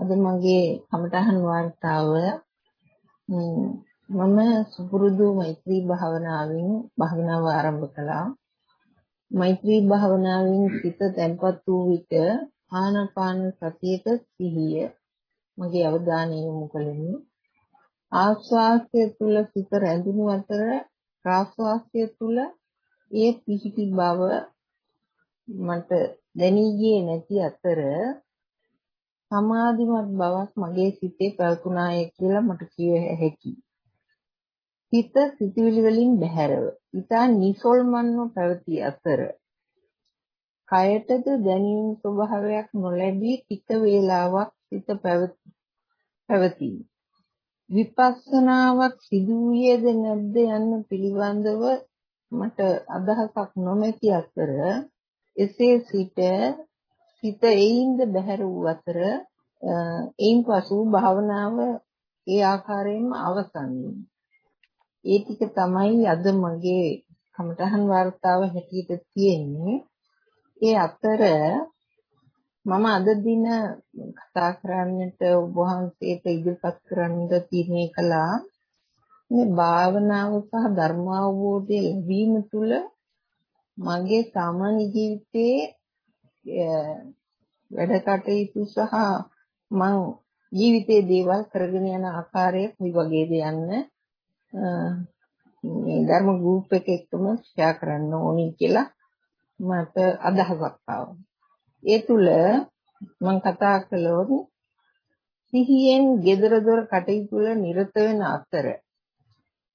අද මගේ කමඨහන් වார்த்தාව මම සුපුරුදු මෛත්‍රී භාවනාවෙන් භාවනාව ආරම්භ කළා. මෛත්‍රී භාවනාවෙන් සිත තැන්පත් වූ විට ආනාපාන සතියට සිහිය මගේ අවධානය යොමු කළෙමි. ආස්වාස්ය තුල සිත රැඳුණු අතර ප්‍රාස්වාස්ය තුල ඒ පිහිටි බව මට දැනී ගියේ නැති අතර සමාධිමත් බවක් මගේ සිතේ පැවතුනාය කියලා මට කිය හැකියි. හිත සිතුවිලි වලින් බැහැරව ඊතා නිසල්මන්ව පැවති අතර කයටද දැනීම් ස්වභාවයක් නොලැබී ටික වේලාවක් සිත පැවති. විපස්සනාවක් සිදු වූයේද නැද්ද යන්න පිළිබඳව මට අදහසක් නොමැති අතර එසේ සිට හිත එයින්ද බැහැර වූ අතර එයින් පසු භාවනාව ඒ ආකාරයෙන්ම අවසන් ඒ ටික තමයි අද මගේ කමඨහන් වார்த்தාව හැටියට තියෙන්නේ. ඒ අතර මම අද දින කතා කරන්නට ඔබ වහන්සේට ඉදිරිපත් කරන්නට තීරණය කළා. මේ භාවනාව සහ ධර්මාවබෝධය ලැබීම තුළ මගේ සාමාන්‍ය ජීවිතයේ වැඩ කටයුතු සහ මං ජීවිතයේ දේවල් කරගෙන යන ආකාරය කොයි වගේද යන්න මේ ධර්ම ගෲප් එක එක්කම ෂෙයා කරන්න ඕනි කියලා මට අදහසක් ආවා. ඒ තුල මම කතා කළොත් සිහියෙන් gedara dora කටයුතු වල නිරත වෙන අතර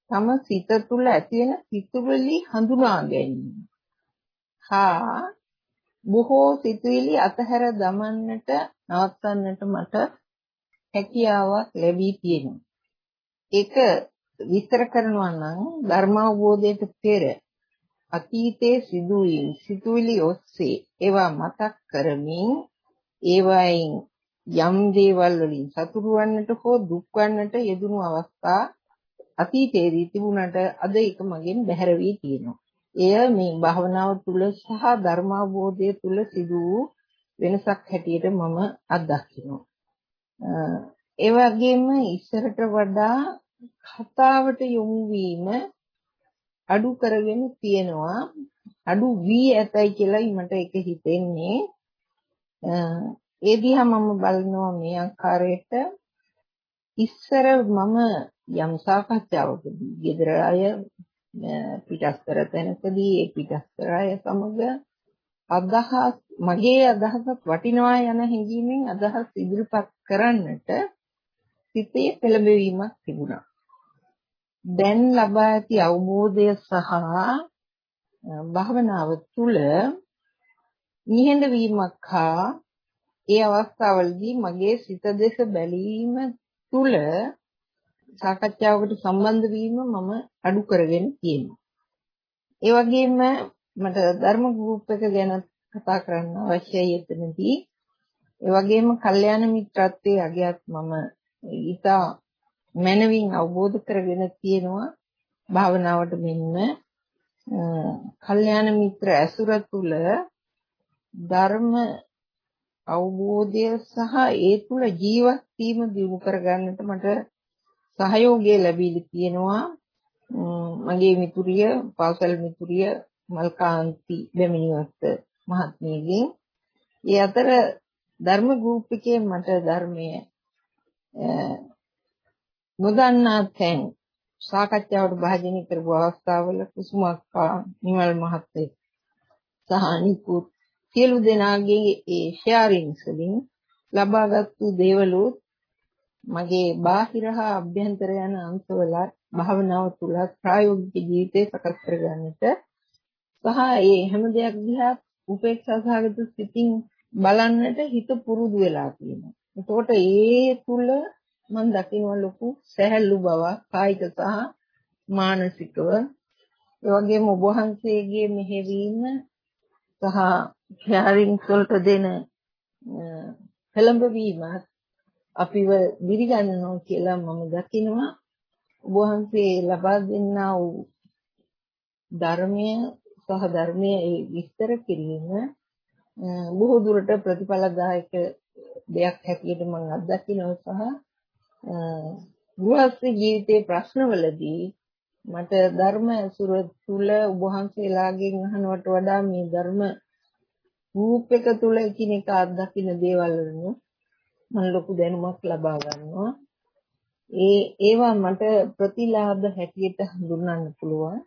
තම සිත තුළ ඇති වෙන සිතුවිලි හඳුනා ගැනීම. හා බොහෝ සිතුවිලි අතහැර දමන්නට නවත්තන්නට මට හැකියාවක් ලැබී තියෙනවා. ඒක විස්තර කරනවා නම් ධර්මාවබෝධයට පෙර අතීතයේ සිදුවීම් සිතුවිලි ඔස්සේ ඒවා මතක් කරමින් ඒවායින් යම් දේවල් වලින් සතුටු වන්නට හෝ දුක් වන්නට යෙදුණු අවස්ථා අතීතයේදී තිබුණට අද ඒක මගෙන් බැහැර වී තියෙනවා. එය මේ භාවනාව තුළ සහ ධර්මාවබෝධය තුළ සිදු වූ වෙනසක් හැටියට මම අත්දකිනවා. ඒ වගේම ඉස්සරට වඩා කතාවට යොමු වීම අඩු කරගෙන තියෙනවා. අඩු වී ඇතයි කියලායි මට ඒක හිතෙන්නේ. ඒ දිහා මම බලනවා මේ ආකාරයට. ඉස්සර මම යම් සාකච්ඡාවකදී ගෙදර අය පිටස්තර තැනකදී ඒ පිටස්තර අය සමග අදහස් මගේ අදහසක් වටිනවා යන හැඟීමෙන් අදහස් ඉදිරිපත් කරන්නට සිතේ පෙළඹවීමක් තිබුණා. දැන් ලබා ඇති අවබෝධය සහ භාවනාව තුළ නිහඬ වීමක් හා ඒ අවස්ථාවලදී මගේ සිත දෙස බැලීම තුළ සාකච්ඡාවකට සම්බන්ධ වීම මම අඩු කරගෙන තියෙනවා. ඒ වගේම මට ධර්ම ගෲප් එක ගැන කතා කරන්න අවශ්‍යයි එතනදී. ඒ වගේම කල්යාණ මිත්‍රත්වයේ අගයත් මම ඊටා මනවින් අවබෝධ කරගෙන තියෙනවා භාවනාවට මෙන්න කල්යාණ මිත්‍ර ඇසුර තුළ ධර්ම අවබෝධය සහ ඒ තුළ ජීවත් වීම දියුණු කරගන්නට මට සහයෝගය ලැබීලා තියෙනවා මගේ මිතුරිය පාසල් මිතුරිය මල්කාන්ති බැමිණිවත්ත මහත්මියගෙන් ඒ අතර ධර්ම ගෲප් එකේ මට ධර්මයේ නොදන්නා තැන් සාකච්ඡාවට භාජනය කරපු අවස්ථාවල කුසුමක්කා නිමල් මහත්තයා සහ අනිකුත් සියලු දෙනාගේ ඒ ෂෙයාරින්ග්ස් වලින් ලබාගත්තු දේවලුත් මගේ බාහිර හා අභ්‍යන්තර යන අංශවල භාවනාව තුල ප්‍රායෝගික ජීවිතේ සකස් කරගන්නට සහ ඒ හැම දෙයක් දිහා උපේක්ෂා සහගත සිතින් බලන්නට හිත පුරුදු වෙලා තියෙනවා. එතකොට ඒ තුල මම දකිනවා ලොකු සැහැල්ලු බවක් කායික සහ මානසිකව ඒ වගේම ඔබ වහන්සේගේ මෙහෙවීම සහ ෂෙයාරින් වලට දෙන පෙළඹවීමත් අපිව දිරිගන්නවා කියලා මම දකිනවා. ඔබ වහන්සේ ලබා දෙන්නා වූ ධර්මය සහ ධර්මයේ විස්තර කිරීම බොහෝ දුරට ප්‍රතිඵලදායක දෙයක් හැටියට මම අත්දකිනවා සහ ගෘහස්ත ජීවිතයේ ප්‍රශ්නවලදී මට ධර්ම ඇසුර තුල ඔබ වහන්සේලාගෙන් අහනවට වඩා මේ ධර්ම රූප එක තුල එකිනෙක අත්දකින්න දේවල් වලින් මම ලොකු දැනුමක් ලබා ගන්නවා. ඒ ඒවා මට ප්‍රතිලාභ හැටියට හඳුන්වන්න පුළුවන්.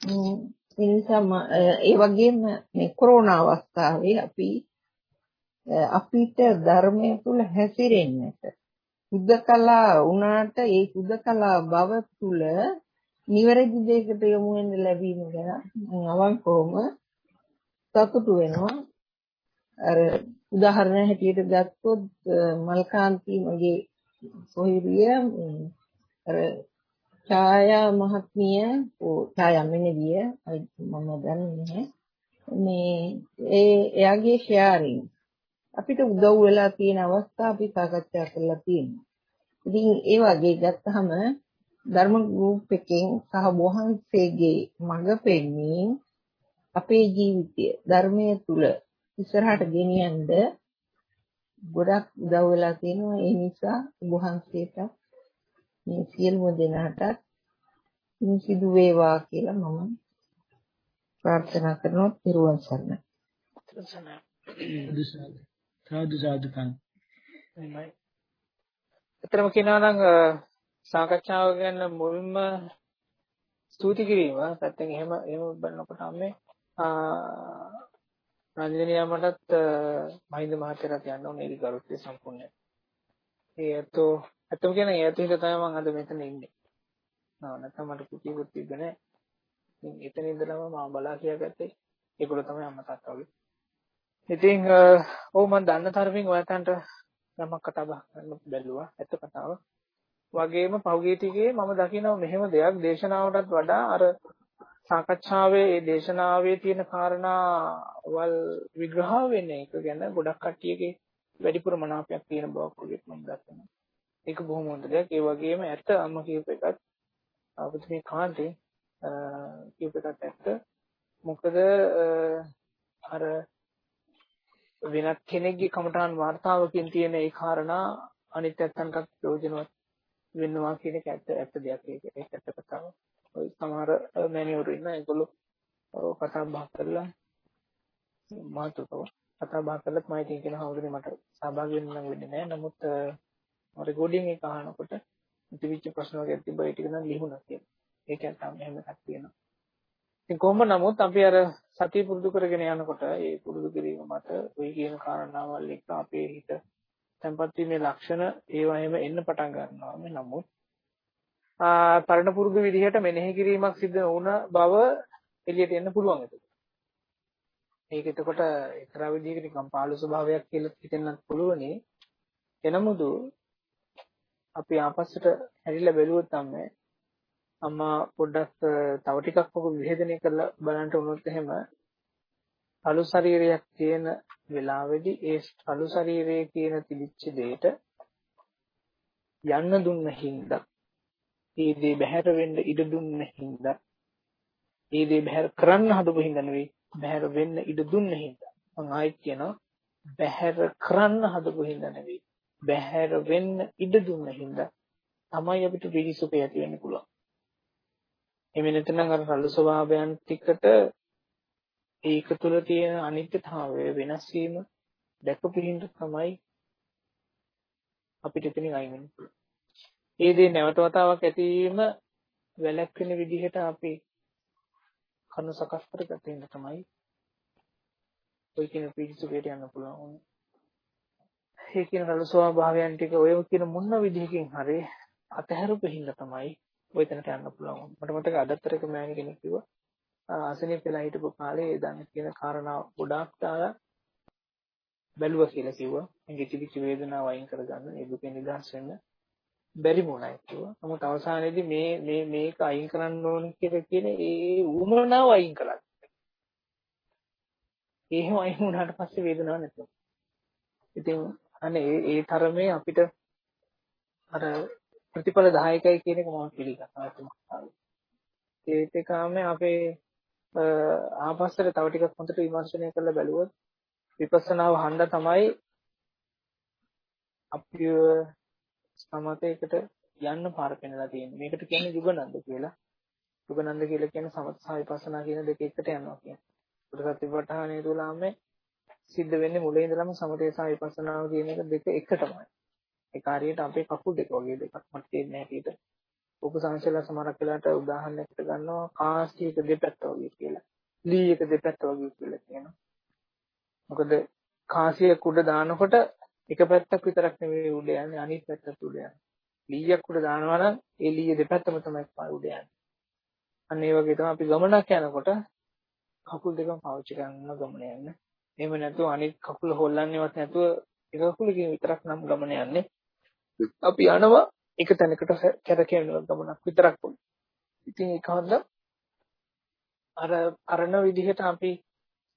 ඒ නිසා ඒ වගේම මේ කොරෝනා අවස්ථාවේ අපි අපිට ධර්මයේ තුල හැසිරෙන්නට සුද්ධකලා වුණාට ඒ සුද්ධකලා බව තුල නිවැරදි දෙයකට යොමු වෙන්න ලැබීම ගැන මම අවංකවම සතුටු වෙනවා. අර උදාහරණ හැටියට ගත්තොත් මල්කාන්ති මගේ සොහිරිය අර ඡායා මහත්මිය ඕ ඡායා මෙන්නවිය මම දන්නේ නැහැ මේ ඒ එයාගේ ෂෙයාරින් අපිට උදව් වෙලා තියෙන අවස්ථා අපි සාකච්ඡා කරලා තියෙනවා. ඉතින් ඒ වගේ ගත්තහම ධර්ම ගෲප් එකෙන් සහ වහන්සේගේ මඟ පෙන්වීම අපේ ජීවිතය ධර්මයේ තුල ඉස්සරහට ගෙනියන්න ගොඩක් උදව් වෙලා තියෙනවා ඒ නිසා වහන්සේට මේ සියලුම දෙනාට සිදු වේවා කියලා මම ප්‍රාර්ථනා කරනවා පිරුවන් සරණයි. සාදු සාදු කන්. එහෙමයි. අතරම කියනවා නම් සාකච්ඡාව ගැන මුලින්ම ස්තුති කිරීම පැත්තෙන් එහෙම එහෙම බලනකොට මේ රංජනීය මටත් මහින්ද මහත්තයාට යන්න ඕනේ ඒ ගරුත්වය සම්පූර්ණයි. ඒ අතෝ අතෝ කියන ඒ අතෝ තමයි මම අද මෙතන ඉන්නේ. නෑ නැත්නම් මට කුටියකුත් තිබ්බ නෑ. ඉතින් එතන ඉඳලම මම බලා කියාගත්තේ ඒගොල්ලෝ තමයි අම්මා තාත්තා වගේ. ඉතින් ඔව් මම දන්න තරමින් ඔයයන්ට යමක් කතා බහ කරන්න බැලුවා. ඇත්ත කතාව. වගේම පහුගිය ටිකේ මම දකිනවා මෙහෙම දෙයක් දේශනාවටත් වඩා අර සාකච්ඡාවේ මේ දේශනාවේ තියෙන කාරණාවල් විග්‍රහ වෙන එක ගැන ගොඩක් කට්ටියගේ වැඩිපුර මනාපයක් තියෙන බවක් වගේ මම දකිනවා. ඒක බොහොම හොඳ දෙයක්. ඒ වගේම ඇත්ත අම්ම කියප එකත් අපිට කාන්තේ කියප එකත් ඇත්ත. මොකද අර වෙනත් කෙනෙක්ගේ කමටහන් වார்த்தාවකින් තියෙන ඒ කාරණා අනිත් පැත්තන්ටත් ප්‍රයෝජනවත් වෙනවා කියන එක ඇත්ත ඇත්ත දෙයක් ඒක ඇත්ත කතාවක්. ඔය සමහර මැනියුරු ඉන්න ඒගොල්ලෝ කතා බහ කරලා මාතුකව කතා බහ කරලත් මම ඉතින් කියන හවුදනේ මට සහභාගී වෙන්න නම් වෙන්නේ නැහැ. නමුත් රෙකෝඩින් එක අහනකොට තිබිච්ච ප්‍රශ්න වගේ තිබ්බා ඒ ටික නම් ලිහුණා කියලා. ඒක තමයි එහෙම එකක් තියෙනවා. ඉතින් කොහොම නමුත් අපි අර සතිය පුරුදු කරගෙන යනකොට ඒ පුරුදු කිරීම මත ওই කියන කාරණාවල් එක්ක අපේ හිත tempat වීමේ ලක්ෂණ ඒවාෙම එන්න පටන් ගන්නවා. මේ නමුත් පරණ පුරුදු විදිහට මෙනෙහි කිරීමක් සිදු වුණ බව එළියට එන්න පුළුවන් ඒක. ඒක එතකොට එක්තරා විදිහකට නිකම් පාළු ස්වභාවයක් කියලා හිතෙන්නත් පුළුවනේ. එනමුදු අපි ආපස්සට හැරිලා බැලුවොත් තමයි අම්මා පොඩ්ඩක් තව ටිකක් ඔක විභේදනය කරලා බලන්න උනොත් එහෙම අලු ශරීරයක් තියෙන වෙලාවේදී ඒ අලු ශරීරයේ කියන තිබිච්ච දෙයට යන්න දුන්න හින්දා ඒ දේ බැහැර වෙන්න ඉඩ දුන්න හින්දා ඒ දේ බැහැර කරන්න හදපු හින්දා නෙවෙයි බැහැර වෙන්න ඉඩ දුන්න හින්දා මම ආයෙත් කියනවා බැහැර කරන්න හදපු හින්දා නෙවෙයි බැහැර වෙන්න ඉඩ දුන්න හින්දා තමයි අපිට පිළිසුපය ඇති වෙන්න පුළුවන් එමෙ නැත්නම් අර රළු ස්වභාවයන් ටිකට ඒක තුළ තියෙන අනිත්‍යතාවය වෙනස් වීම දැකපු හින්දා තමයි අපිට එතනින් අයින් වෙන්න පුළුවන්. ඒ දේ නැවත වතාවක් ඇතිවීම වැළැක්වෙන විදිහට අපි කන සකස් කරගත්ත හින්දා තමයි ඔය කියන පිළිසුකේට යන්න පුළුවන්. ඒ කියන රළු ස්වභාවයන් ටික ඔය කියන මොන විදිහකින් හරි අතහැරපු හින්දා තමයි ඔය තැනට යන්න පුළුවන්. මට මතක අදතරක මෑණි කෙනෙක් කිව්වා අසනීප වෙලා හිටපු කාලේ ඒ දන්න කියන කාරණා ගොඩාක් දාලා බැලුවා කියලා කිව්වා. එංගෙ තිබිච්ච වේදනාව අයින් කරගන්න ඒ දුකෙන් නිදහස් වෙන්න බැරි වුණා කිව්වා. නමුත් අවසානයේදී මේ මේ මේක අයින් කරන්න ඕන කියලා කියන ඒ උමනාව අයින් කළා. එහෙම අයින් වුණාට පස්සේ වේදනාවක් නැතුව. ඉතින් අනේ ඒ ඒ තරමේ අපිට අර ප්‍රතිඵල දායකයි කියන එක මම පිළිගන්නවා. ඒත් එකම අපේ ආපස්සට තව ටිකක් හොඳට විමර්ශනය කරලා බැලුවොත් විපස්සනාව හන්ද තමයි අපිව සමතේකට යන්න පාර පෙන්නලා තියෙන්නේ. මේකට කියන්නේ යුගනන්ද කියලා. යුගනන්ද කියලා කියන්නේ සමත සහ විපස්සනා කියන දෙක එකට යනවා කියන්නේ. ඒකට සතිපට්ඨානය තුලම සිද්ධ වෙන්නේ මුලින් ඉඳලම සමතේ සහ විපස්සනාව කියන එක දෙක එකටමයි. ඒක හරියට අපේ කකුල් දෙක වගේ දෙකක් මට තේරෙන්නේ හැටියට. උපසංශල සමහරක් වෙලාවට උදාහරණයකට ගන්නවා කාස්ටියක දෙපැත්ත වගේ කියලා. ලී එක දෙපැත්ත වගේ කියලා කියනවා. මොකද කාසිය කුඩ දානකොට එක පැත්තක් විතරක් නෙවෙයි උඩ යන්නේ අනිත් පැත්තට උඩ යන්නේ. ලීයක් උඩ දානවා නම් ඒ ලීය දෙපැත්තම තමයි උඩ යන්නේ. අන්න ඒ වගේ තමයි අපි ගමනක් යනකොට කකුල් දෙකම පාවිච්චි කරන ගමන යන්නේ. එහෙම නැතුව අනිත් කකුල හොල්ලන්නේවත් නැතුව එක කකුලකින් විතරක් නම් ගමන යන්නේ. අපි යනවා එක තැනකට කැරකෙන ගමනක් විතරක් වුණ. ඉතින් ඒකවල අර අරණ විදිහට අපි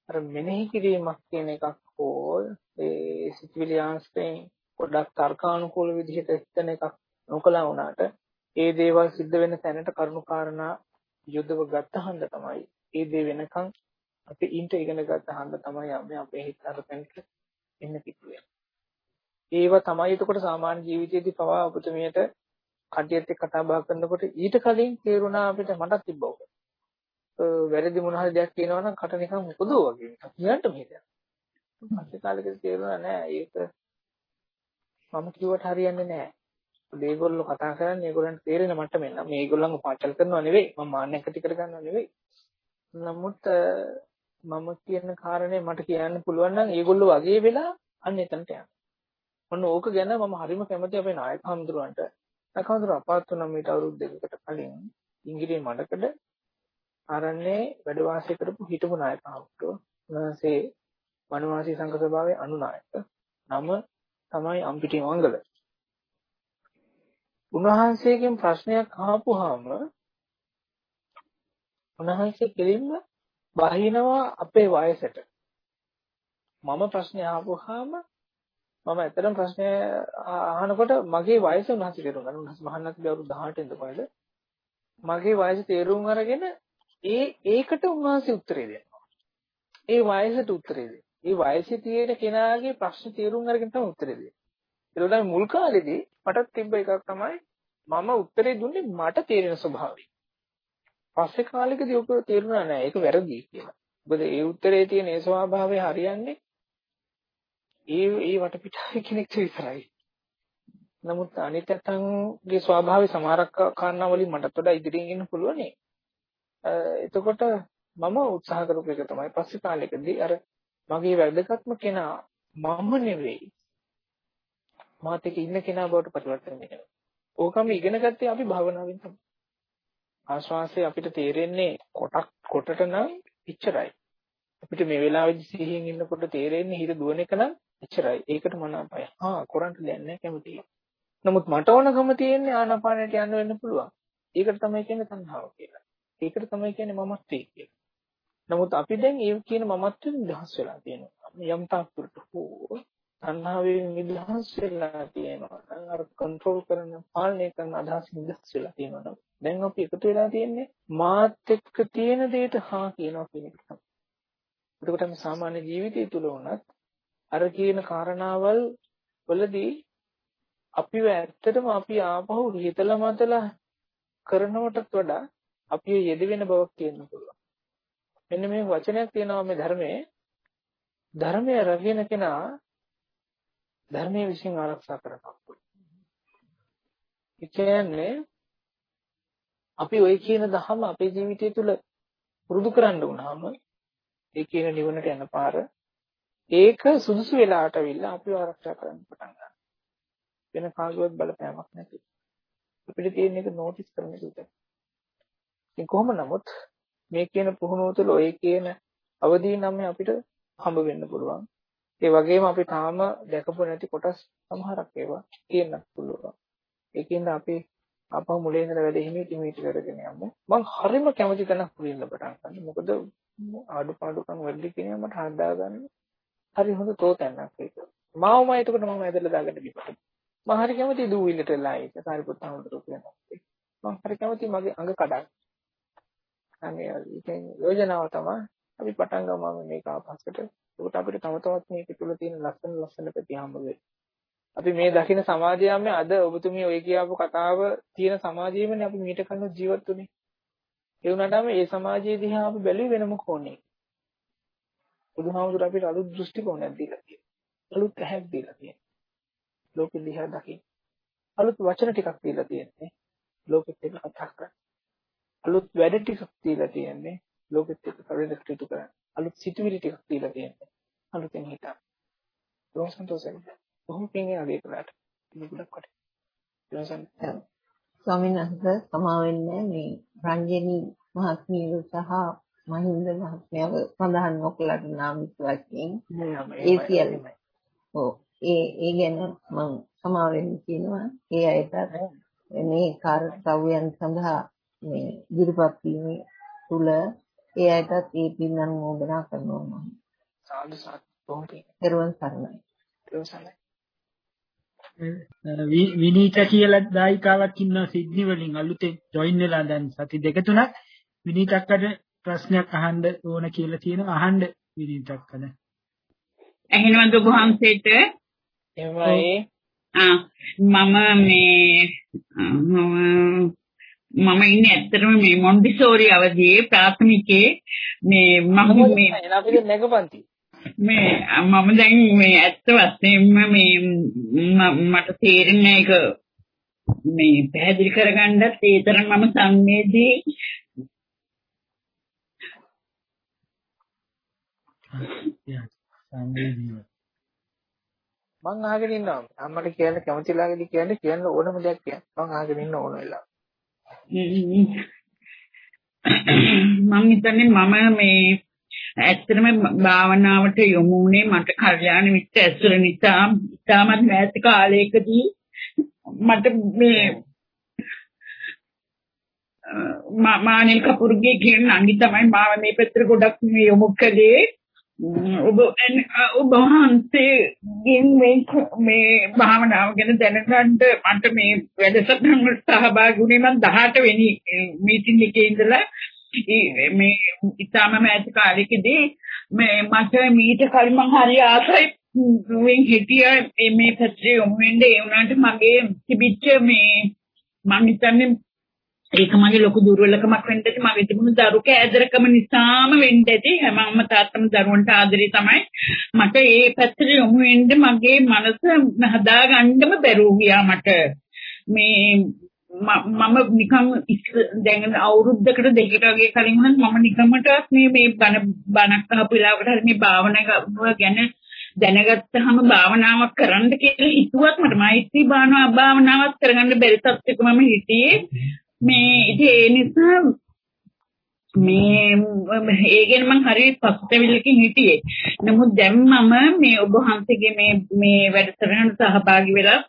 අර මෙනෙහි කිරීමක් කියන එකක් හෝ ඒ සිතුවිලි ආශ්‍රයෙන් පොඩ්ඩක් තර්කානුකූල විදිහට හිතන එකක් නොකලා වුණාට ඒ දේවල් සිද්ධ වෙන තැනට කරුණු කාරණා යොදව ගත්තහඳ තමයි ඒ දේ වෙනකන් අපි ඉන්ට ඉගෙන ගත්තහඳ තමයි අපි අපේ හිත අර තැනට එන්න කිව්වේ. ඒව තමයි එතකොට සාමාන්‍ය ජීවිතයේදී පවා ඔබතුමියට කටියත් එක්ක කතා බහ කරනකොට ඊට කලින් තේරුණා අපිට මටත් තිබ්බව. වැරදි මොන හරි දෙයක් කියනවා නම් කට නිකන් මොකදෝ වගේ නිකන් කියන්න මෙහෙද. පස්සේ කාලෙකදී තේරුණා නෑ ඒක මම කිව්වට හරියන්නේ නෑ. මේගොල්ලෝ කතා කරන්නේ ඒගොල්ලන්ට තේරෙන මට්ටමෙන් නම් මේගොල්ලන්ව පාචල් කරනවා නෙවෙයි මම මාන්නයක් ඇති කරගන්නව නෙවෙයි නමුත් මම කියන කාරණේ මට කියන්න පුළුවන් නම් ඒගොල්ලෝ වගේ වෙලා අන්න එතනට යන්න. ඔන්න ඕක ගැන මම හරිම කැමති අපේ නායක හඳුරන්ට. නායක හඳුර අපාත් වුණා මීට අවුරුදු දෙකකට කලින් ඉංග්‍රීසි මඩකඩ ආරණ්‍යයේ වැඩ වාසය කරපු හිටපු නායක හඳුර. උන්වහන්සේ වනවාසී සංඝ සභාවේ අනුනායක. නම තමයි අම්පිටි මංගල. උන්වහන්සේගෙන් ප්‍රශ්නයක් අහපුවාම උන්වහන්සේ කෙලින්ම බහිනවා අපේ වයසට. මම ප්‍රශ්නේ අහපුවාම මම ඇත්තටම ප්‍රශ්නය අහනකොට මගේ වයස උන්වහන්සේ තේරුම් ගන්න. උන්වහන්සේ මහන්නත් අවුරුදු 18 ඉඳපයිද මගේ වයස තේරුම් අරගෙන ඒ ඒකට උන්වහන්සේ උත්තරේ දෙනවා. ඒ වයසට උත්තරේ දෙනවා. ඒ වයසේ තියෙන කෙනාගේ ප්‍රශ්න තේරුම් අරගෙන තමයි උත්තරේ දෙන්නේ. ඒකට මුල් කාලේදී මටත් තිබ්බ එකක් තමයි මම උත්තරේ දුන්නේ මට තේරෙන ස්වභාවය. පස්සේ කාලෙකදී ඔක තේරුණා නෑ ඒක වැරදි කියලා. මොකද ඒ උත්තරේ තියෙන ඒ ස්වභාවය හරියන්නේ ඒ ඒ වටපිටාවේ කෙනෙක්ට විතරයි. නමුත් අනිත් අතන්ගේ ස්වභාවය සමහරක් කාරණා වලින් මටත් වඩා ඉදිරියෙන් ඉන්න පුළුවන් එතකොට මම උත්සාහ කරපු එක තමයි පස්සේ කාලෙකදී අර මගේ වැදගත්ම කෙනා මම නෙවෙයි මාත් එක්ක ඉන්න කෙනා බවට පරිවර්තනය වෙනවා. ඕකම ඉගෙන ගත්තේ අපි භාවනාවෙන් තමයි. ආශ්වාසය අපිට තේරෙන්නේ කොටක් කොටට නම් එච්චරයි. අපිට මේ වෙලාවේදී සිහියෙන් ඉන්නකොට තේරෙන්නේ හිත දුවන එක නම් එච්චරයි. ඒකට මනාපයි. ආ කරන්ට දැන් නැහැ කැමතියි. නමුත් මට ඕනකම තියෙන්නේ ආනාපානයට යන්න වෙන්න පුළුවන්. ඒකට තමයි කියන්නේ තණ්හාව කියලා. ඒකට තමයි කියන්නේ මමත්වයේ කියලා. නමුත් අපි දැන් ඒ කියන මමත්වෙන් නිදහස් වෙලා තියෙනවා. යම් තාක් දුරට හෝ තණ්හාවෙන් නිදහස් වෙලා තියෙනවා. අර කන්ට්‍රෝල් කරන පාලනය කරන අදහස් නිදහස් වෙලා තියෙනවා. දැන් අපි එකතු වෙලා තියෙන්නේ මාත් එක්ක තියෙන දෙයට හා කියනවා කියන එක තමයි. එතකොට මේ සාමාන්‍ය ජීවිතය තුළ වුණත් අර කියන කාරණාවල් වලදී අපිව ඇත්තටම අපි ආපහු හිතලා මතලා කරනවටත් වඩා අපි යෙදවෙන බවක් තියෙන්න පුළුවන්. මෙන්න මේ වචනයක් තියෙනවා මේ ධර්මයේ ධර්මය රැගෙන කෙනා ධර්මයේ විසින් ආරක්ෂා කරනවා. ඒ කියන්නේ අපි ওই කියන දහම අපේ ජීවිතය තුළ පුරුදු කරන්න වුණාම ඒ කියන නිවනට යන පාර ඒක සුදුසු වෙලාවට අවිල්ලා අපිව ආරක්ෂා කරන්න පටන් ගන්නවා. වෙන කාගේවත් බලපෑමක් නැති. අපිට තියෙන එක නෝටිස් කරන එක විතරයි. ඉතින් කොහොම නමුත් මේ කියන පුහුණුව තුළ ඔය කියන අවදීන් නම් අපිට හම්බ වෙන්න පුළුවන්. ඒ වගේම අපි තාම දැකපු නැති කොටස් සමහරක් ඒවා කියන්නත් පුළුවන්. ඒකින්ද අපි අපහ මුලින් ඉඳලා වැඩ හිමීට හිමීට කරගෙන යමු. මම හරිම කැමති තැනක් පුරින්න පටන් ගන්න. මොකද ආඩුපාඩුකම් වැඩි කියන මට හදා ගන්න. හරි හොඳ තෝතැන්නක් ඒක. මාවම එතකොට මම ඇදලා දාගන්න බිපට. මම හරි කැමති දූවිල්ලට වෙලා ඒක. සාරිපුත් අහුදුරු කියනවා. මම හරි කැමති මගේ අඟ කඩන්න. අනේ ඉතින් යෝජනාව තමයි අපි පටන් ගමු මේක ආපස්සට. ඒකට අපිට තව තවත් මේක තුල තියෙන ලස්සන ලස්සන පැති හම්බ වෙයි. අපි මේ දකින සමාජයම අද ඔබතුමිය ඔය කියපු කතාව තියෙන සමාජයේමනේ අපි මීට කලින් ජීවත් වුනේ. ඒ වුණාටම ඒ සමාජයේ දිහා අපි බැලුවේ වෙනම කෝණයක. බුදුහාමුදුර අපිට අලුත් දෘෂ්ටි කෝණයක් දීලා තියෙනවා. අලුත් ඇහැක් දීලා තියෙනවා. ලෝකෙ දිහා දකින්න. අලුත් වචන ටිකක් දීලා තියෙන්නේ. ලෝකෙත් එක්ක කතා කරන්න. අලුත් වැඩ ටිකක් දීලා තියෙන්නේ. ලෝකෙත් එක්ක කවදාද කටයුතු කරන්න. අලුත් සිතුවිලි ටිකක් දීලා තියෙන්නේ. අලුතෙන් හිතන්න. බොහොම සන්තෝෂයි. බොහොම පිංගෙන අගය කළාට. මේ ගොඩක් කොට. ස්වාමීන් වහන්සේ සමා වෙන්නේ මේ රංජනී මහත්මිය සහ මහින්ද මහත්මයාව සඳහන් නොකළට නාමික වශයෙන් ඒ සියල්ලම ඔව් ඒ ඒ ගැන මම සමා වෙන්න කියනවා ඒ අයට මේ කාර්යයන් සඳහා මේ ඉදිරිපත් වීම තුල ඒ අයටත් ඒ පින් අනුමෝදනා කරනවා මම සාදු සාදු. බොහොම පිං. පෙරවන් සරණයි. සරණයි. විනීත කියලා දායිකාවක් ඉන්නවා සිඩ්නි වලින් අලුතෙන් ජොයින් වෙලා දැන් සති දෙක තුනක් විනීතක්කට ප්‍රශ්නයක් අහන්න ඕන කියලා තියෙනවා. අහන්න විනීතක්කද ඇහෙනවද ඔබ වහන්සේට? එහෙමයි ආ මම මේ මම ඉන්නේ ඇත්තටම මේ මොන්ටිසෝරි අවදියේ ප්‍රාථමිකයේ. මේ මම මේ නැගපන්ති. මේ මම දැන් මේ ඇත්ත වශයෙන්ම මේ මට තේරෙන්නේ ඒක මේ පැහැදිලි කරගන්නත් ඒ තරම් මම සංවේදී. සංවේදීව මං අහගෙන ඉන්නවා. අම්මට කියන්න කැමතිලාගෙදි කියන්නේ කියන්න ඕනම දෙයක් කියන්න. මං අහගෙන ඉන්න ඕන වෙලාව මම හිතන්නේ මම මේ ඇත්තටම භාවනාවට යොමු වුණේ මට කල්යාණ මිත්‍ර ඇසුර නිසා. ඉතාමත් මෑත කාලයකදී මට මේ මානිල් කපුරුගේ කියන නංගි තමයි මාව මේ පැත්තට ගොඩක් මේ යොමු කළේ. ඔබ ඔබ වහන්සේගෙන් මේ මේ භාවනාව ගැන දැනගන්න මට මේ වැඩසටහන වලට සහභාගී වුණේ මම 18 වෙනි මීටින් එකේ ඉඳලා. මේ ඉතාලම ඇති කාලෙකදී මේ මට මීට කලින් මම හරි ආසයි වෙන් හිටිය. මේ පැත්තේ යොමු වෙන්නේ ඒ වුණාට මගේ තිබිච්ච මේ මම හිතන්නේ ඒක මගේ ලොකු දුර්වලකමක් වෙන්න ඇති. මගේ තිබුණු දරු කෑදරකම නිසාම වෙන්න ඇති. හැම අම්මා තාත්තම දරුවන්ට ආදරේ තමයි. මට ඒ පැත්තට යොමු වෙන්න මගේ මනස හදාගන්නම බැරුව ගියා මට. මේ මම නිකන් දැන් අවුරුද්දකට දෙකකට වගේ කලින් වුණත් මම නිකමටවත් මේ මේ බණ බණක් අහපු වෙලාවකට හරි මේ භාවනාව ගැන දැනගත්තාම භාවනාවක් කරන්න කියලා හිතුවත් මට මෛත්‍රී භාවනාව භාවනාවක් කරගන්න බැරි තත්ත්වයක මම හිටියේ. මේ ඉතින් ඒ නිසා මේ ඒ ගැන මම හරි පසුතැවිල්ලකින් හිටියේ. නමුත් දැන් මම මේ ඔබ වහන්සේගේ මේ මේ වැඩසටහනට සහභාගී වෙලා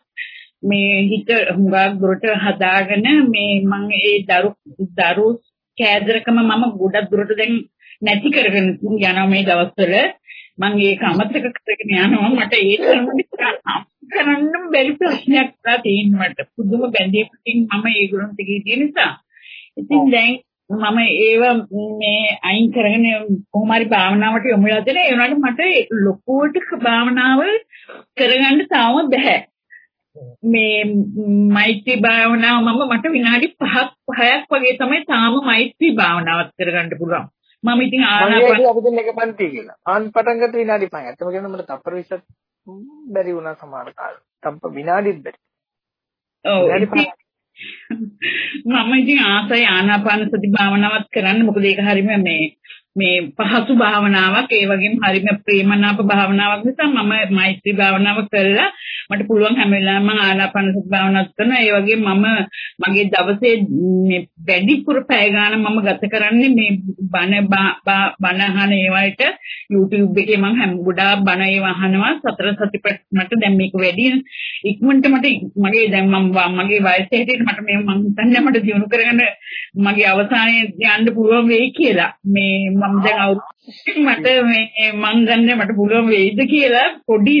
මේ හිත හුඟක් දුරට හදාගෙන මේ මම ඒ දරු දරු කෑදරකම මම ගොඩක් දුරට දැන් නැති කරගෙන යනවා මේ දවස්වල මම ඒක අමතක කරගෙන යනවා මට ඒ තරමට කරන්න බැරි ප්‍රශ්නයක් තා තියෙනවට පුදුම බැඳීමකින් මම ඒගොල්ලන්ට ගිහින් නිසා ඉතින් දැන් මම ඒව මේ අයින් කරගෙන කොහොම හරි භාවනාවට යොමු වෙලා තියෙනවා ඒ වුණාට මට ලොකුවට භාවනාව කරගන්න තාම බැහැ මේ මෛත්‍රී භාවනාව මම මට විනාඩි 5ක් 6ක් වගේ තමයි තාම මෛත්‍රී භාවනාවත් කරගන්න පුළුවන්. මම ඉතින් ආනාපාන අපි දෙන්න එක පන්ති කියලා. ආන් පටන් ගත්ත විනාඩි 5ක්. අතම කියන මට තප්පර 20ක් බැරි වුණා සමහර කාලෙ. තම්ප විනාඩිත් බැරි. ඔව් මම ඉතින් ආසයි ආනාපාන සති භාවනාවත් කරන්න මොකද ඒක හරියම මේ මේ පහසු භාවනාවක් ඒ වගේම හරිම ප්‍රේමනාප භාවනාවක් නිසා මම මෛත්‍රී භාවනාව කරලා මට පුළුවන් හැම වෙලාවෙම ආනාපාන සති භාවනාවක් කරනවා ඒ වගේම මම මගේ දවසේ මේ වැඩිපුර පැය ගාන මම ගත කරන්නේ මේ බණ බණ අහන ඒවට YouTube එකේ මම හැම ගොඩාක් බණ ඒව අහනවා. සතර සතිපට්ඨානට දැන් මේක වැඩි ඉක්මනට මට මගේ දැන් මම මගේ වයස හැටියට මට මේ මම හිතන්නේ මට දිනු කරගන්න මගේ අවසානයේ යන්න පුළුවන් වෙයි කියලා. මේ මම දැන් අවුරුදු මට මේ මං දන්නේ මට පුළුවන් වෙයිද කියලා පොඩි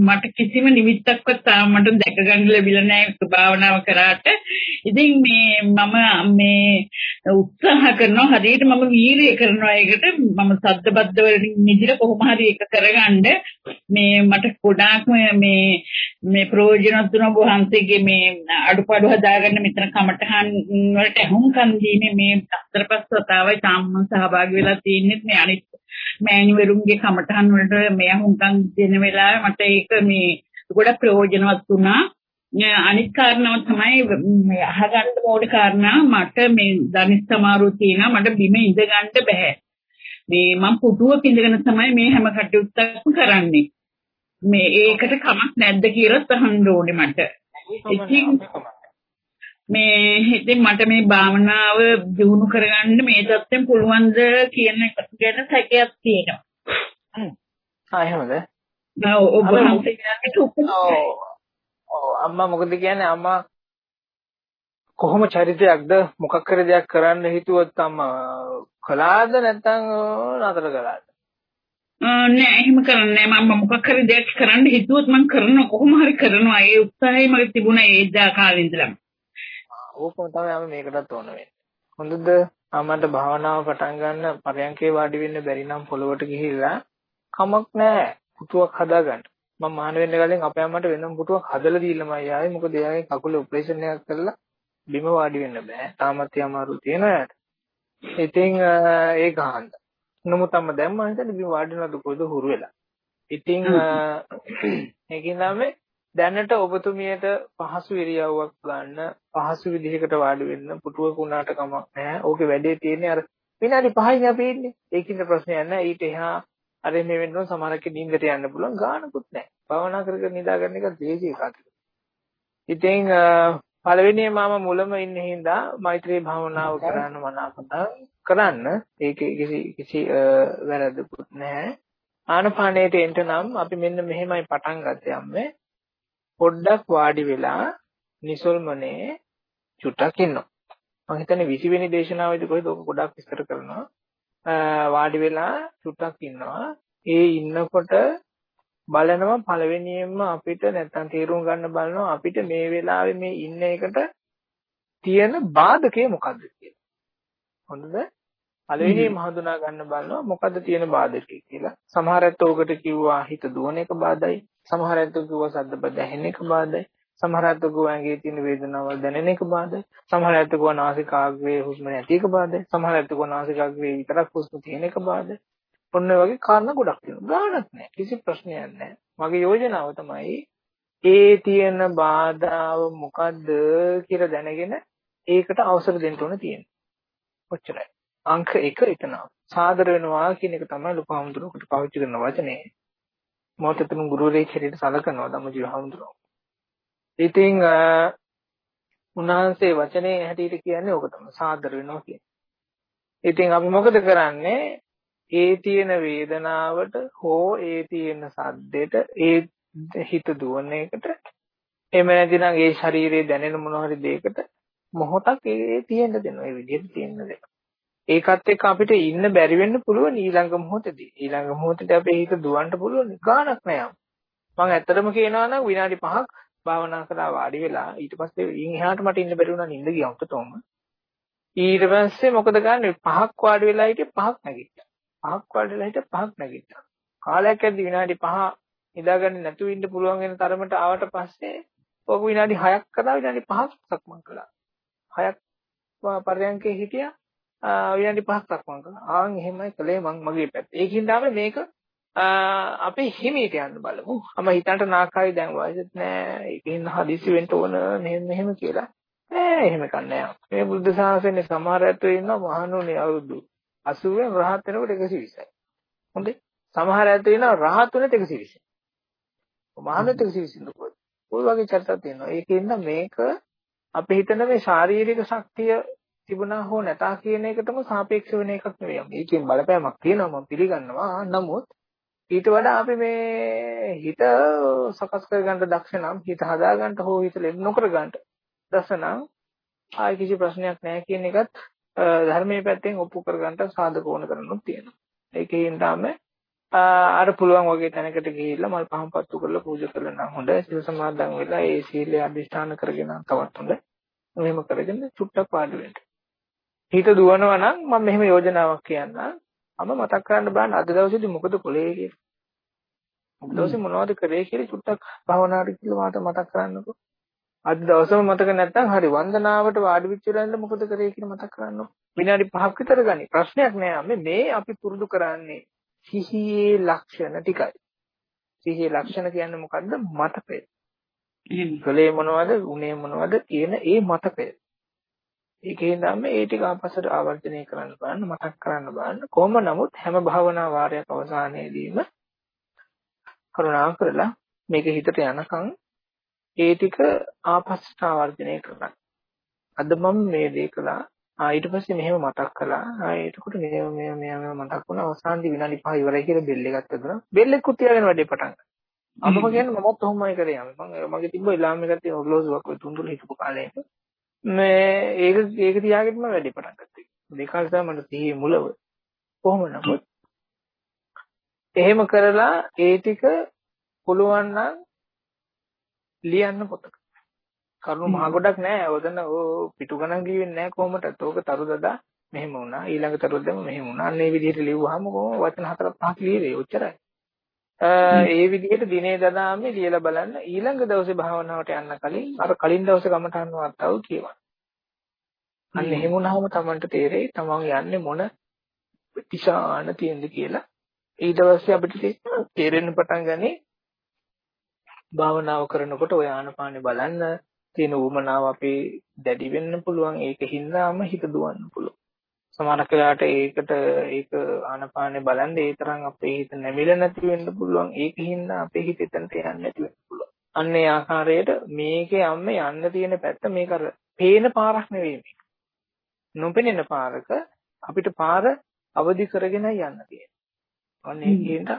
මට කිසිම නිමිති නිමිත්තක්වත් තාම මට දැක ගන්න ලැබිලා නැහැ භාවනාව කරාට. ඉතින් මේ මම මේ උත්සාහ කරනවා හරියට මම වීරිය කරනවා ඒකට. මම සද්දබද්ද වලින් නිදිලා කොහොම හරි ඒක කරගන්න. මේ මට ගොඩාක් මේ මේ ප්‍රයෝජනවත් වුණා. වහන්සේගේ මේ අඩුපාඩු හදාගන්න මෙතන කමටහන් වලට අහුම්කම් දීමේ මේ හතර පහ වතාවයි තාම සහභාගී වෙලා තියෙන්නේ. මේ අනිත් මෑණිවරුන්ගේ කමටහන් වලට මේ අහුම්කම් දෙන වෙලාවේ මට ඒක මේ ගොඩක් ප්‍රයෝජනවත් වුණා. අනිත් කාරණාව තමයි අහගන්න ඕනේ කාරණා මට මේ ධනිස් සමාරුව තියෙනවා මට බිම ඉඳ ගන්න බෑ. මේ මම පුටුවක ඉඳගෙන තමයි මේ හැම කටයුත්තක්ම කරන්නේ. මේ ඒකට කමක් නැද්ද කියලා අහන්න ඕනේ මට. ඉතින් මේ හිතින් මට මේ භාවනාව දියුණු කරගන්න මේ தත්ත්වෙන් පුළුවන්ද කියන එක ගැන සැකයක් තියෙනවා. ආ එහෙමද? ඔව් ඔබ වහන්සේ ඔව් අම්මා මොකද කියන්නේ අම්මා කොහොම චරිතයක්ද මොකක් කර දෙයක් කරන්න හිතුවොත් අම්මා කළාද නැත්නම් නතර කළාද? නෑ එහෙම කරන්නේ නෑ මම මොකක් හරි දෙයක් කරන්න හිතුවොත් මම කරනවා කොහොම හරි කරනවා ඒ උත්සාහය මගේ තිබුණා ඒ දා කාලේ ඉඳලම. ඕකම තමයි අපි මේකටත් ඕන වෙන්නේ. හොඳද? අමට භාවනාව පටන් ගන්න පරයන්කේ වාඩි වෙන්න බැරි නම් පොළොවට ගිහිල්ලා කමක් නැහැ. පුටුවක් හදාගන්න. මම මහාන වෙන්න කලින් අපේ අම්මට වෙනම පුටුවක් හදලා දීලාමයි ආවේ. මොකද එයාගේ කකුල ඔපරේෂන් එකක් කරලා බිම වාඩි වෙන්න බෑ. තාමත් අමාරු තියෙනවා යාට. ඉතින් ඒක අහන්න. නමුත් අම්ම දැන් මම හිතන්නේ බිම වාඩි වෙනවද කොහෙද හුරු වෙලා. ඉතින් ඒකින් තමයි දැනට ඔබතුමියට පහසු ඉරියව්වක් ගන්න පහසු විදිහකට වාඩි වෙන්න පුටුවක උනාට කමක් නැහැ. ඕකේ වැඩේ තියෙන්නේ අර විනාඩි 5යි අපි ඉන්නේ. ඒකින්ද ප්‍රශ්නයක් නැහැ. ඊට එහා අර මේ වෙන්න සමහරක නිින්දට යන්න පුළුවන් ගානකුත් නැහැ. භවනා කර කර නිදාගන්න එක දේශී එකක්. ඉතින් පළවෙනිම මම මුලම ඉන්නේ හින්දා මෛත්‍රී භාවනාව කරන්න මනාපත කරන්න. ඒකේ කිසි කිසි වැරද්දකුත් නැහැ. ආනපානයට එන්න නම් අපි මෙන්න මෙහෙමයි පටන් ගත්තේ අම්මේ. පොඩ්ඩක් වාඩි වෙලා නිසල්මනේ චුට්ටක් ඉන්නවා. මම හිතන්නේ 20 වෙනි දේශනාවේදී කොහෙද ඔක ගොඩක් විස්තර කරනවා. වාඩි වෙලා චුට්ටක් ඉන්නවා. ඒ ඉන්නකොට බලනවා පළවෙනියෙන්ම අපිට නැත්තම් තීරුම් ගන්න බලනවා අපිට මේ වෙලාවේ මේ ඉන්න එකට තියෙන බාධකය මොකද්ද කියලා. හොඳද? පළවෙනියෙන්ම හඳුනා ගන්න බලනවා මොකද්ද තියෙන බාධකය කියලා. සමහර ඇත්තෝ ඔකට කිව්වා හිත දුවන එක බාධායි. සමහර ඇත්තෝ කිව්වා සද්ද බද ඇහෙන එක බාධායි. සමහර ඇත්තෝ කිව්වා ඇඟේ තියෙන වේදනාවල් දැනෙන එක බාධායි. සමහර ඇත්තෝ කිව්වා නාසිකාග්‍රේ හුස්ම නැති එක බාධායි. සමහර ඇත්තෝ කිව්වා නාසිකාග්‍රේ විතරක් හුස්ම තියෙන එක බාධායි. ඔන්න වගේ කාරණා ගොඩක් තියෙනවා. ගාණක් නැහැ. කිසි ප්‍රශ්නයක් නැහැ. මගේ යෝජනාව තමයි ඒ තියෙන බාධාව මොකද්ද කියලා දැනගෙන ඒකට අවසර දෙන්න ඕන තියෙන්නේ. ඔච්චරයි. අංක 1 එතන. සාදර වෙනවා කියන එක තමයි ලොකු හමුදුරකට පාවිච්චි කරන වචනේ. මොහොතතුන් ගුරුවරයෙක් හැටියට සලකනවා ධම්මජීව හමුදුරෝ. ඉතින් උන්වහන්සේ වචනේ හැටියට කියන්නේ ඕක තමයි සාදර වෙනවා කියන්නේ. ඉතින් අපි මොකද කරන්නේ? ඒ තියෙන වේදනාවට හෝ ඒ තියෙන සද්දෙට ඒ හිත දුවන එකට එහෙම නැතිනම් ඒ ශරීරයේ දැනෙන මොන හරි දෙයකට මොහොතක් ඒ තියෙන්න දෙනවා. ඒ විදිහට තියෙන්න දෙනවා. ඒකත් එක්ක අපිට ඉන්න බැරි වෙන්න පුළුවන් ඊළඟ මොහොතේදී. ඊළඟ මොහොතේදී අපේ හිත දුවන්න පුළුවන් ගාණක් නෑ. මම ඇත්තටම කියනවා නම් විනාඩි 5ක් භාවනා කරලා වාඩි වෙලා ඊට පස්සේ ඊන් එහාට මට ඉන්න බැරි වුණා නිින්ද ගියා උතටම. ඊට පස්සේ මොකද ගන්නෙ පහක් වාඩි වෙලා හිටියේ පහක් නැගිට්ටා. පහක් වාඩි වෙලා හිටියේ පහක් නැගිට්ටා. කාලයක් ඇද්දි විනාඩි 5 නිදාගන්න නැතුව ඉන්න පුළුවන් වෙන තරමට ආවට පස්සේ ඔක විනාඩි 6ක් කරා විනාඩි 5ක් සක්මන් කළා. 6ක් පරයන්කේ හිටියා විනාඩි 5ක් සක්මන් කළා. ආන් එහෙමයි කළේ මං මගේ පැත්තේ. ඒකින් තමයි මේක අපේ හිමීට යන්න බලමු. අම හිතන්ට නාකයි දැන් වයසත් නෑ. ඒකෙන් හදිසි වෙන්න ඕන මෙහෙම මෙහෙම කියලා. නෑ එහෙම කන්නේ මේ බුද්ධ ශාසනයේ සමහර ඇත්තෝ ඉන්නවා මහණුනේ අවුරුදු 80 රහත් වෙනකොට 120යි. හොඳේ. සමහර ඇත්තෝ ඉන්නවා රහත් වෙනත් 120යි. මහණුත් 120 දුකෝ. ওই වගේ චරිතක් තියෙනවා. ඒකෙන් මේක අපි හිතන මේ ශාරීරික ශක්තිය තිබුණා හෝ නැතා කියන එකටම සාපේක්ෂ වෙන එකක් නෙවෙයි. මේකෙන් බලපෑමක් තියෙනවා මම පිළිගන්නවා. නමුත් ඊට වඩා අපි මේ හිත සකස් කරගන්න දක්ෂ නම් හිත හදාගන්න හෝ හිත ලෙඩ නොකර ගන්න දක්ෂ නම් ආයි කිසි ප්‍රශ්නයක් නැහැ කියන එකත් ධර්මයේ පැත්තෙන් ඔප්පු කරගන්න සාධක ඕන කරනොත් තියෙනවා. ඒකෙන් තමයි අර පුළුවන් වගේ තැනකට ගිහිල්ලා මල් පහන් පත්තු කරලා පූජා කළා නම් හොඳයි. සිල් සමාදන් වෙලා ඒ සීලය අධිෂ්ඨාන කරගෙන තවත් හොඳයි. මෙහෙම කරගෙන චුට්ටක් පාඩු වෙන්න. හිත දුවනවා නම් මම මෙහෙම යෝජනාවක් කියන්නම්. මම මතක් කරන්න බලන්න අද දවසේදී මොකද කොලේ කියලා. අද දවසේ මොනවද කරේ කියලා චුට්ටක් භවනාට කියලා මාත මතක් කරන්නකෝ. අද දවසම මතක නැත්නම් හරි වන්දනාවට වාඩි වෙච්ච වෙලාවෙන් මොකද කරේ කියලා මතක් කරන්නකෝ. විනාඩි 5ක් විතර ගනි. ප්‍රශ්නයක් නෑ මේ මේ අපි පුරුදු කරන්නේ සිහියේ ලක්ෂණ ටිකයි. සිහියේ ලක්ෂණ කියන්නේ මොකද්ද? මතකය. කලේ මොනවද, උනේ මොනවද කියන ඒ මතකය. ඒකෙන් තමයි ඒ ටික ආපස්සට ආවර්ජනය කරන්න බලන්න, මතක් කරන්න බලන්න. කොහොම නමුත් හැම භාවනා වාරයක් අවසානයේදීම කරුණා කරලා මේක හිතට යනකම් ඒ ටික ආපස්සට ආවර්ජනය කරන්න. අද මම මේ දේ කළා ආ ඊට පස්සේ මෙහෙම මතක් කළා. ආ එතකොට මෙහෙම මෙහෙම මෙහෙම මතක් වුණා. අවසානයේ විනාඩි 5 ඉවරයි කියලා බෙල් එකක් තිබුණා. බෙල් එක කුතියාගෙන වැඩේ පටන් ගත්තා. අම්මම කියන්නේ මමත් ඔහොමයි කරේ. මම මගේ තිබ්බ ඉලාම් එකක් තියෙන ඔර්ලෝසුවක් ඔය තුන්දුල හිටපු කාලේ. මේ ඒක ඒක තියාගෙන මම වැඩේ පටන් ගත්තා. දෙකල් තමයි මට සිහිය මුලව. කොහොම නමුත් එහෙම කරලා ඒ ටික පුළුවන් නම් ලියන්න පොතක. කරුණු මහ ගොඩක් නෑ. ඔතන ඕ පිටු ගණන් කියවෙන්නේ නෑ කොහොමදත්. ඕක තරු දදා මෙහෙම වුණා. ඊළඟ තරුද්දම මෙහෙම වුණා. අන්න ඒ විදිහට ලිව්වහම කොහොම වචන හතරක් පහක් ලියවේ. ඔච්චරයි. ඒ විදිහට දිනේ දදාමේ ලියලා බලන්න. ඊළඟ දවසේ භාවනාවට යන්න කලින් අර කලින් දවසේ ගමටහන් වර්තාව කියවන්න. අන්න එහෙම වුණාම Tamanට තේරෙයි තමන් යන්නේ මොන දිශාන තියෙන්ද කියලා. ඊට පස්සේ අපිට තේරෙන්න පටන් ගන්නේ භාවනාව කරනකොට ඔය ආනපානෙ බලන්න තියෙන උවමනාව අපේ දැඩි වෙන්න පුළුවන්. ඒකින්දාම හිත දුවන්න පුළුවන් සමහර වෙලාවට ඒකට ඒක ආනපානේ බලන්නේ ඒ තරම් අපේ හිත නැමිලා නැති වෙන්න පුළුවන්. ඒකින්ද අපේ හිත එතනට යන්නේ නැති වෙන්න පුළුවන්. අන්න ඒ ආකාරයට මේකේ අම්ම යන්න තියෙන පැත්ත මේක අර පේන පාරක් නෙවෙයි මේක. නොපෙනෙන පාරක අපිට පාර අවදි කරගෙන යන්න තියෙනවා. අන්න ඒකින්ද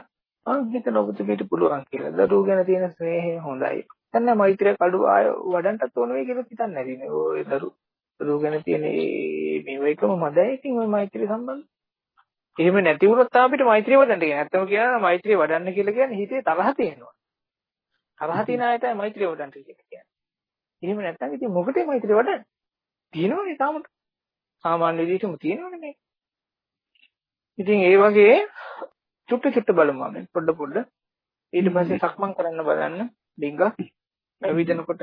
මම හිතන ඔබතුමීට පුළුවන් කියලා. දරුවෝ ගැන තියෙන ස්නේහය හොඳයි. දැන් මෛත්‍රිය කඩු ආය වඩන්ටත් ඕන වෙයි කියලා හිතන්නේ නැතිනේ. ඔය දරු දරු ගැන තියෙන මේ එකම මදයි ඉතින් ඔය මෛත්‍රිය සම්බන්ධ. එහෙම නැති වුණොත් අපිට මෛත්‍රිය වඩන්න කියන්නේ. නැත්තම කියනවා මෛත්‍රිය වඩන්න කියලා කියන්නේ හිතේ තරහ තියෙනවා. තරහ තියෙන අය තමයි මෛත්‍රිය වඩන්න කියලා කියන්නේ. එහෙම නැත්නම් ඉතින් මොකටද මෛත්‍රිය වඩන්නේ? තියෙනවනේ තාම. සාමාන්‍ය විදිහටම තියෙනවනේ මේක. ඉතින් ඒ වගේ චුට්ට චුට්ට බලමු අපි පොඩ පොඩ. ඊට පස්සේ සක්මන් කරන්න බලන්න. ඩිංග ඇවිදිනකොට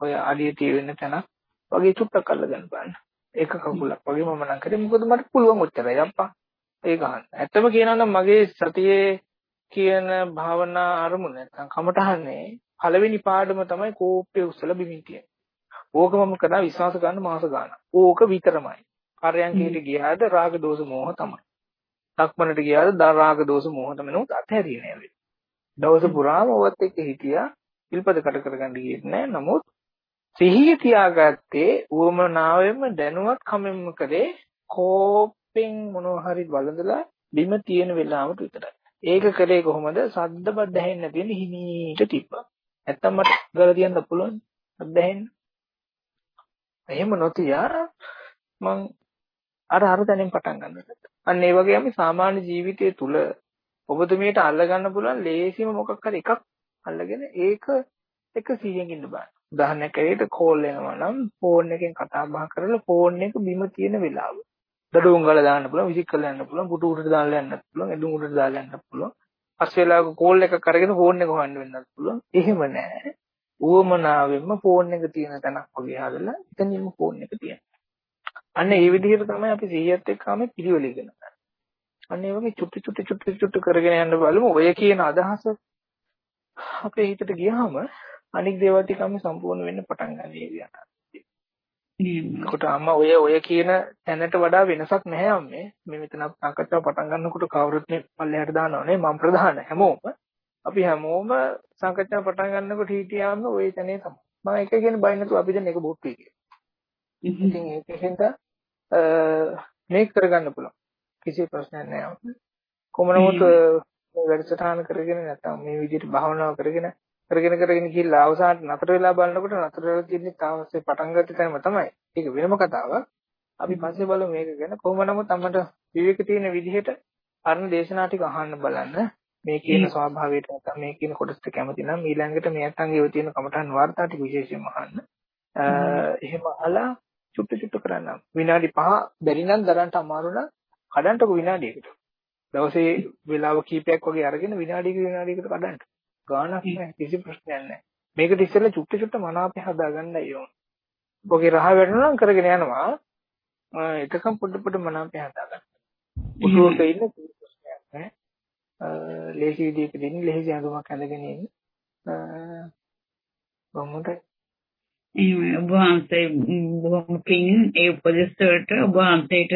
ඔය අඩිය තියෙන තැන වගේ චුට්ටක් අල්ලගන්න බලන්න. එක කකුලක් වගේ මම නම් කරේ මොකද මට පුළුවන් ඔච්චරයි අප්පා. ඒක අහන්න. ඇත්තම කියනවා නම් මගේ සතියේ කියන භාවනා අරමුණ නැත්නම් කමටහන්නේ පළවෙනි පාඩම තමයි කෝප්පේ උස්සලා බිමින් තියෙන්නේ. ඕක මම කරා විශ්වාස ගන්න මාස ගාණක්. ඕක විතරමයි. පරයන්කේට ගියාද රාග දෝෂ මෝහ තමයි. සක්මනට ගියාද රාග දෝෂ මෝහ තමයි නමුත් අතහැරියේ නෑ. දවස පුරාම ඔවත් එක්ක හිටියා. ඉල්පද කට කරගන්න ගියේ නෑ. නමුත් සිහිය තියාගත්තේ උවමනාවෙම දැනුවත් කමෙන්ම කරේ කෝපෙන් මොනවා හරි බලදලා බිම තියෙන වෙලාවට විතරයි. ඒක කරේ කොහොමද? සද්ද බද්ද ඇහෙන්නේ නැති වෙන හිමීට තිබ්බා. නැත්තම් මට ගල තියන්න පුළුවන්. සද්ද ඇහෙන්න. එහෙම නොතියා මං අර අර තැනින් පටන් ගන්නවා. අන්න ඒ වගේම සාමාන්‍ය ජීවිතය තුල ඔබතුමියට අල්ලගන්න පුළුවන් ලේසිම මොකක් හරි එකක් අල්ලගෙන ඒක එක 100න් ඉන්න බෑ. උදාහරණයක් ඇරෙට කෝල් එනවා නම් ෆෝන් එකෙන් කතා බහ කරලා ෆෝන් එක බිම තියෙන වෙලාව. දඩුවම් ගාලා දාන්න පුළුවන්, විසික් කරලා යන්න පුළුවන්, පුටු උඩට දාලා යන්නත් පුළුවන්, එදුම් උඩට දාලා යන්නත් පුළුවන්. පස් වෙලාවක කෝල් එකක් අරගෙන ෆෝන් එක හොයන්න වෙන්නත් පුළුවන්. එහෙම නෑ. උවමනාවෙන්ම ෆෝන් එක තියෙන තැනක් වගේ හදලා එතනින්ම ෆෝන් එක තියෙනවා. අන්න ඒ විදිහට තමයි අපි 100ත් එක්කම පිළිවෙල ඉගෙන ගන්න. අන්න ඒ වගේ චුට්ටි චුට්ටි චුට්ටි චුට්ටි කරගෙන යන්න බලමු. ඔය කියන අදහස අපේ හිතට ගියාම අනික් දේවල් ටිකම සම්පූර්ණ වෙන්න පටන් ගන්නවා ඒකට අම්මා ඔය ඔය කියන තැනට වඩා වෙනසක් නැහැ අම්මේ. මේ මෙතන සාකච්ඡාව පටන් ගන්නකොට කවුරුත් මේ පල්ලෙහාට දානවා නේ මම ප්‍රධාන හැමෝම. අපි හැමෝම සාකච්ඡාව පටන් ගන්නකොට හිටියාම ওই තැනේ තමයි. මම එක කියන බයි නැතුව අපි දැන් එක බොට්ටුයි කියලා. ඉතින් ඒකෙන්ද මේක කරගන්න පුළුවන්. කිසි ප්‍රශ්නයක් නැහැ. කොහොම නමුත් මේ වැඩසටහන කරගෙන නැත්නම් මේ විදිහට භාවනාව කරගෙන කරගෙන කරගෙන ගිහිල්ලා අවසානට නතර වෙලා බලනකොට නතර වෙලා තියෙන්නේ තාමසේ පටන් ගත්ත තැනම තමයි. ඒක වෙනම කතාවක්. අපි පස්සේ බලමු මේක ගැන. කොහොම නමුත් අපිට විවේක තියෙන විදිහට අරණ දේශනා ටික අහන්න බලන්න. මේ කියන ස්වභාවයට නැත්නම් මේ කියන කොටසට කැමති නම් ඊළඟට මේ අතංගේ ඔය තියෙන කමඨන් වාර්තා ටික විශේෂයෙන්ම අහන්න. එහෙම අහලා චුට්ට චුට්ට කරන්න. විනාඩි 5 බැරි නම් දරන්න අමාරු නම් කඩන්නකො විනාඩියකට. දවසේ වෙලාව කීපයක් වගේ අරගෙන විනාඩියක විනාඩියකට කඩන්න. ගානක් නැහැ කිසි ප්‍රශ්නයක් නැහැ. මේකට ඉස්සෙල්ලා චුට්ට චුට්ට මනාපය හදාගන්නයි ඕන. ඔගේ රහ වැටුණා නම් කරගෙන යනවා. එතකම් පොඩ පොඩ මනාපය හදාගන්න. උඩුවට ඉන්න ප්‍රශ්නයක් නැහැ. ලේසි විදිහට දෙන්නේ ලේසි හඳුමක් ඇඳගෙන ඉන්න. බොහොමයි. එහෙමයි ඔබ වහන්සේ බොහොම පිං ඒ උපදෙස් වලට ඔබ වහන්සේට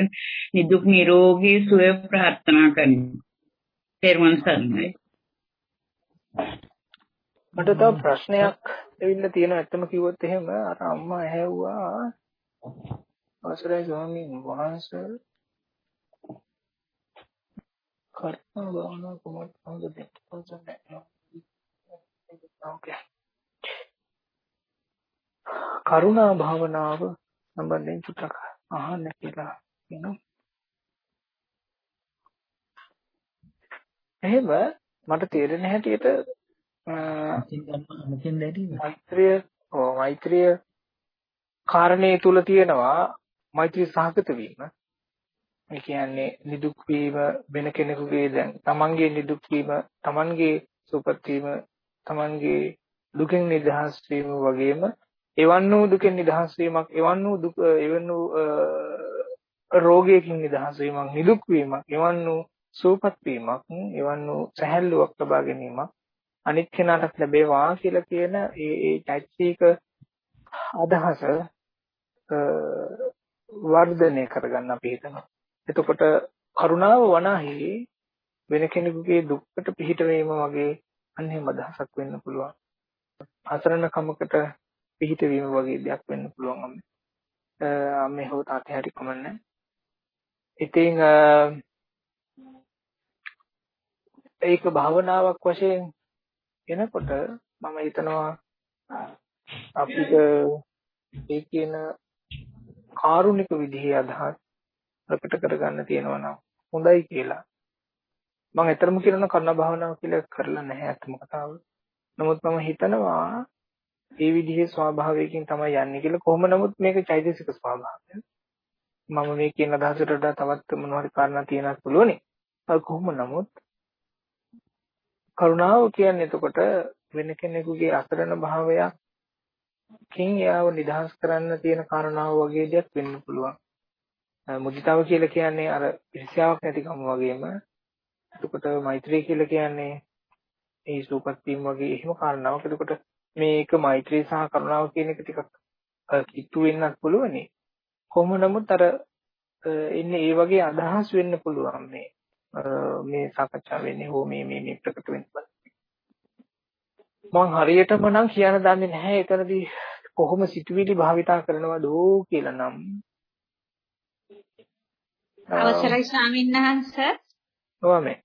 නිදුක් නිරෝගී සුවය ප්‍රාර්ථනා කරනවා. පෙරවන් සරණයි. මට තව ප්‍රශ්නයක් ඇවිල්ලා තියෙනවා. ඇත්තම කිව්වොත් එහෙම අර අම්මා ඇහැව්වා. අවසරයි ස්වාමීන් වහන්සේ. කර්ම භාවනා කොහොමද දෙන්නේ කරුණා භාවනාව සම්බන්ධයෙන් චුට්ටක් අහන්න කියලා කියනවා එහෙම මට තේරෙන හැටියට මෛත්‍රිය ඔව් මෛත්‍රිය කාරණේ තුල තියෙනවා මෛත්‍රී සහගත වීම. ඒ කියන්නේ නිදුක් වීම වෙන කෙනෙකුගේ දැන් තමන්ගේ නිදුක් වීම, තමන්ගේ සුවපත් වීම, තමන්ගේ දුකෙන් නිදහස් වීම වගේම එවන් වූ දුකෙන් නිදහස් වීමක්, එවන් වූ දුක, එවන් වූ රෝගයකින් නිදහස් වීමක්, නිදුක් වීමක්, එවන් වූ සුවපත් වීමක්, එවන් වූ සැහැල්ලුවක් ලබා ගැනීමක් අනිත් කෙනාටත් ලැබේවා කියලා කියන ඒ ඒ චෛත්‍යක අදහස වර්ධනය කරගන්න අපි හිතනවා. එතකොට කරුණාව වනාහි වෙන කෙනෙකුගේ දුක්කට පිහිට වීම වගේ අන්නේම අදහසක් වෙන්න පුළුවන්. අසරණ කමකට පිහිට වීම වගේ දෙයක් වෙන්න පුළුවන් අම්මේ. අම්මේ හොත අතහැරි කමන්නේ. ඉතින් ඒක භාවනාවක් වශයෙන් එනකොට මම හිතනවා අපිට ඒ කියන කාරුණික විදිහේ අදහස් ප්‍රකට කරගන්න තියෙනවා නම් හොඳයි කියලා. මම ඇත්තටම කියනවා කර්ණ භාවනාව කියලා කරලා නැහැ අතම කතාව. නමුත් මම හිතනවා ඒ විදිහේ ස්වභාවයකින් තමයි යන්නේ කියලා කොහොම නමුත් මේක චෛතසික ස්වභාවය. මම මේ කියන අදහසට වඩා තවත් මොනවා හරි කාරණා තියෙනත් පුළුවනේ. කොහොම නමුත් කරුණාව කියන්නේ එතකොට වෙන කෙනෙකුගේ අසරණ භාවයකින් එයාව නිදහස් කරන්න තියෙන කාරණාව වගේ දෙයක් වෙන්න පුළුවන්. මුදිතාව කියලා කියන්නේ අර ඉර්ෂ්‍යාවක් නැතිකම වගේම එතකොට මෛත්‍රිය කියලා කියන්නේ ඒ සූපත් වීම වගේ එහෙම කාරණාවක්. එතකොට මේක මෛත්‍රිය සහ කරුණාව කියන එක ටිකක් කිට්ටු වෙන්නත් පුළුවනේ. කොහොම නමුත් අර ඉන්නේ ඒ වගේ අදහස් වෙන්න පුළුවන් මේ මේ සාකච්ඡා වෙන්නේ හෝ මේ මේ මේ ප්‍රකට වෙන්න මම හරියටම නම් කියන්න දන්නේ නැහැ. එතනදී කොහොම සිතුවිලි භාවිතා කරනවද කියලා නම්. අවසරයි ස්වාමීන් වහන්සේ. ඔවමයි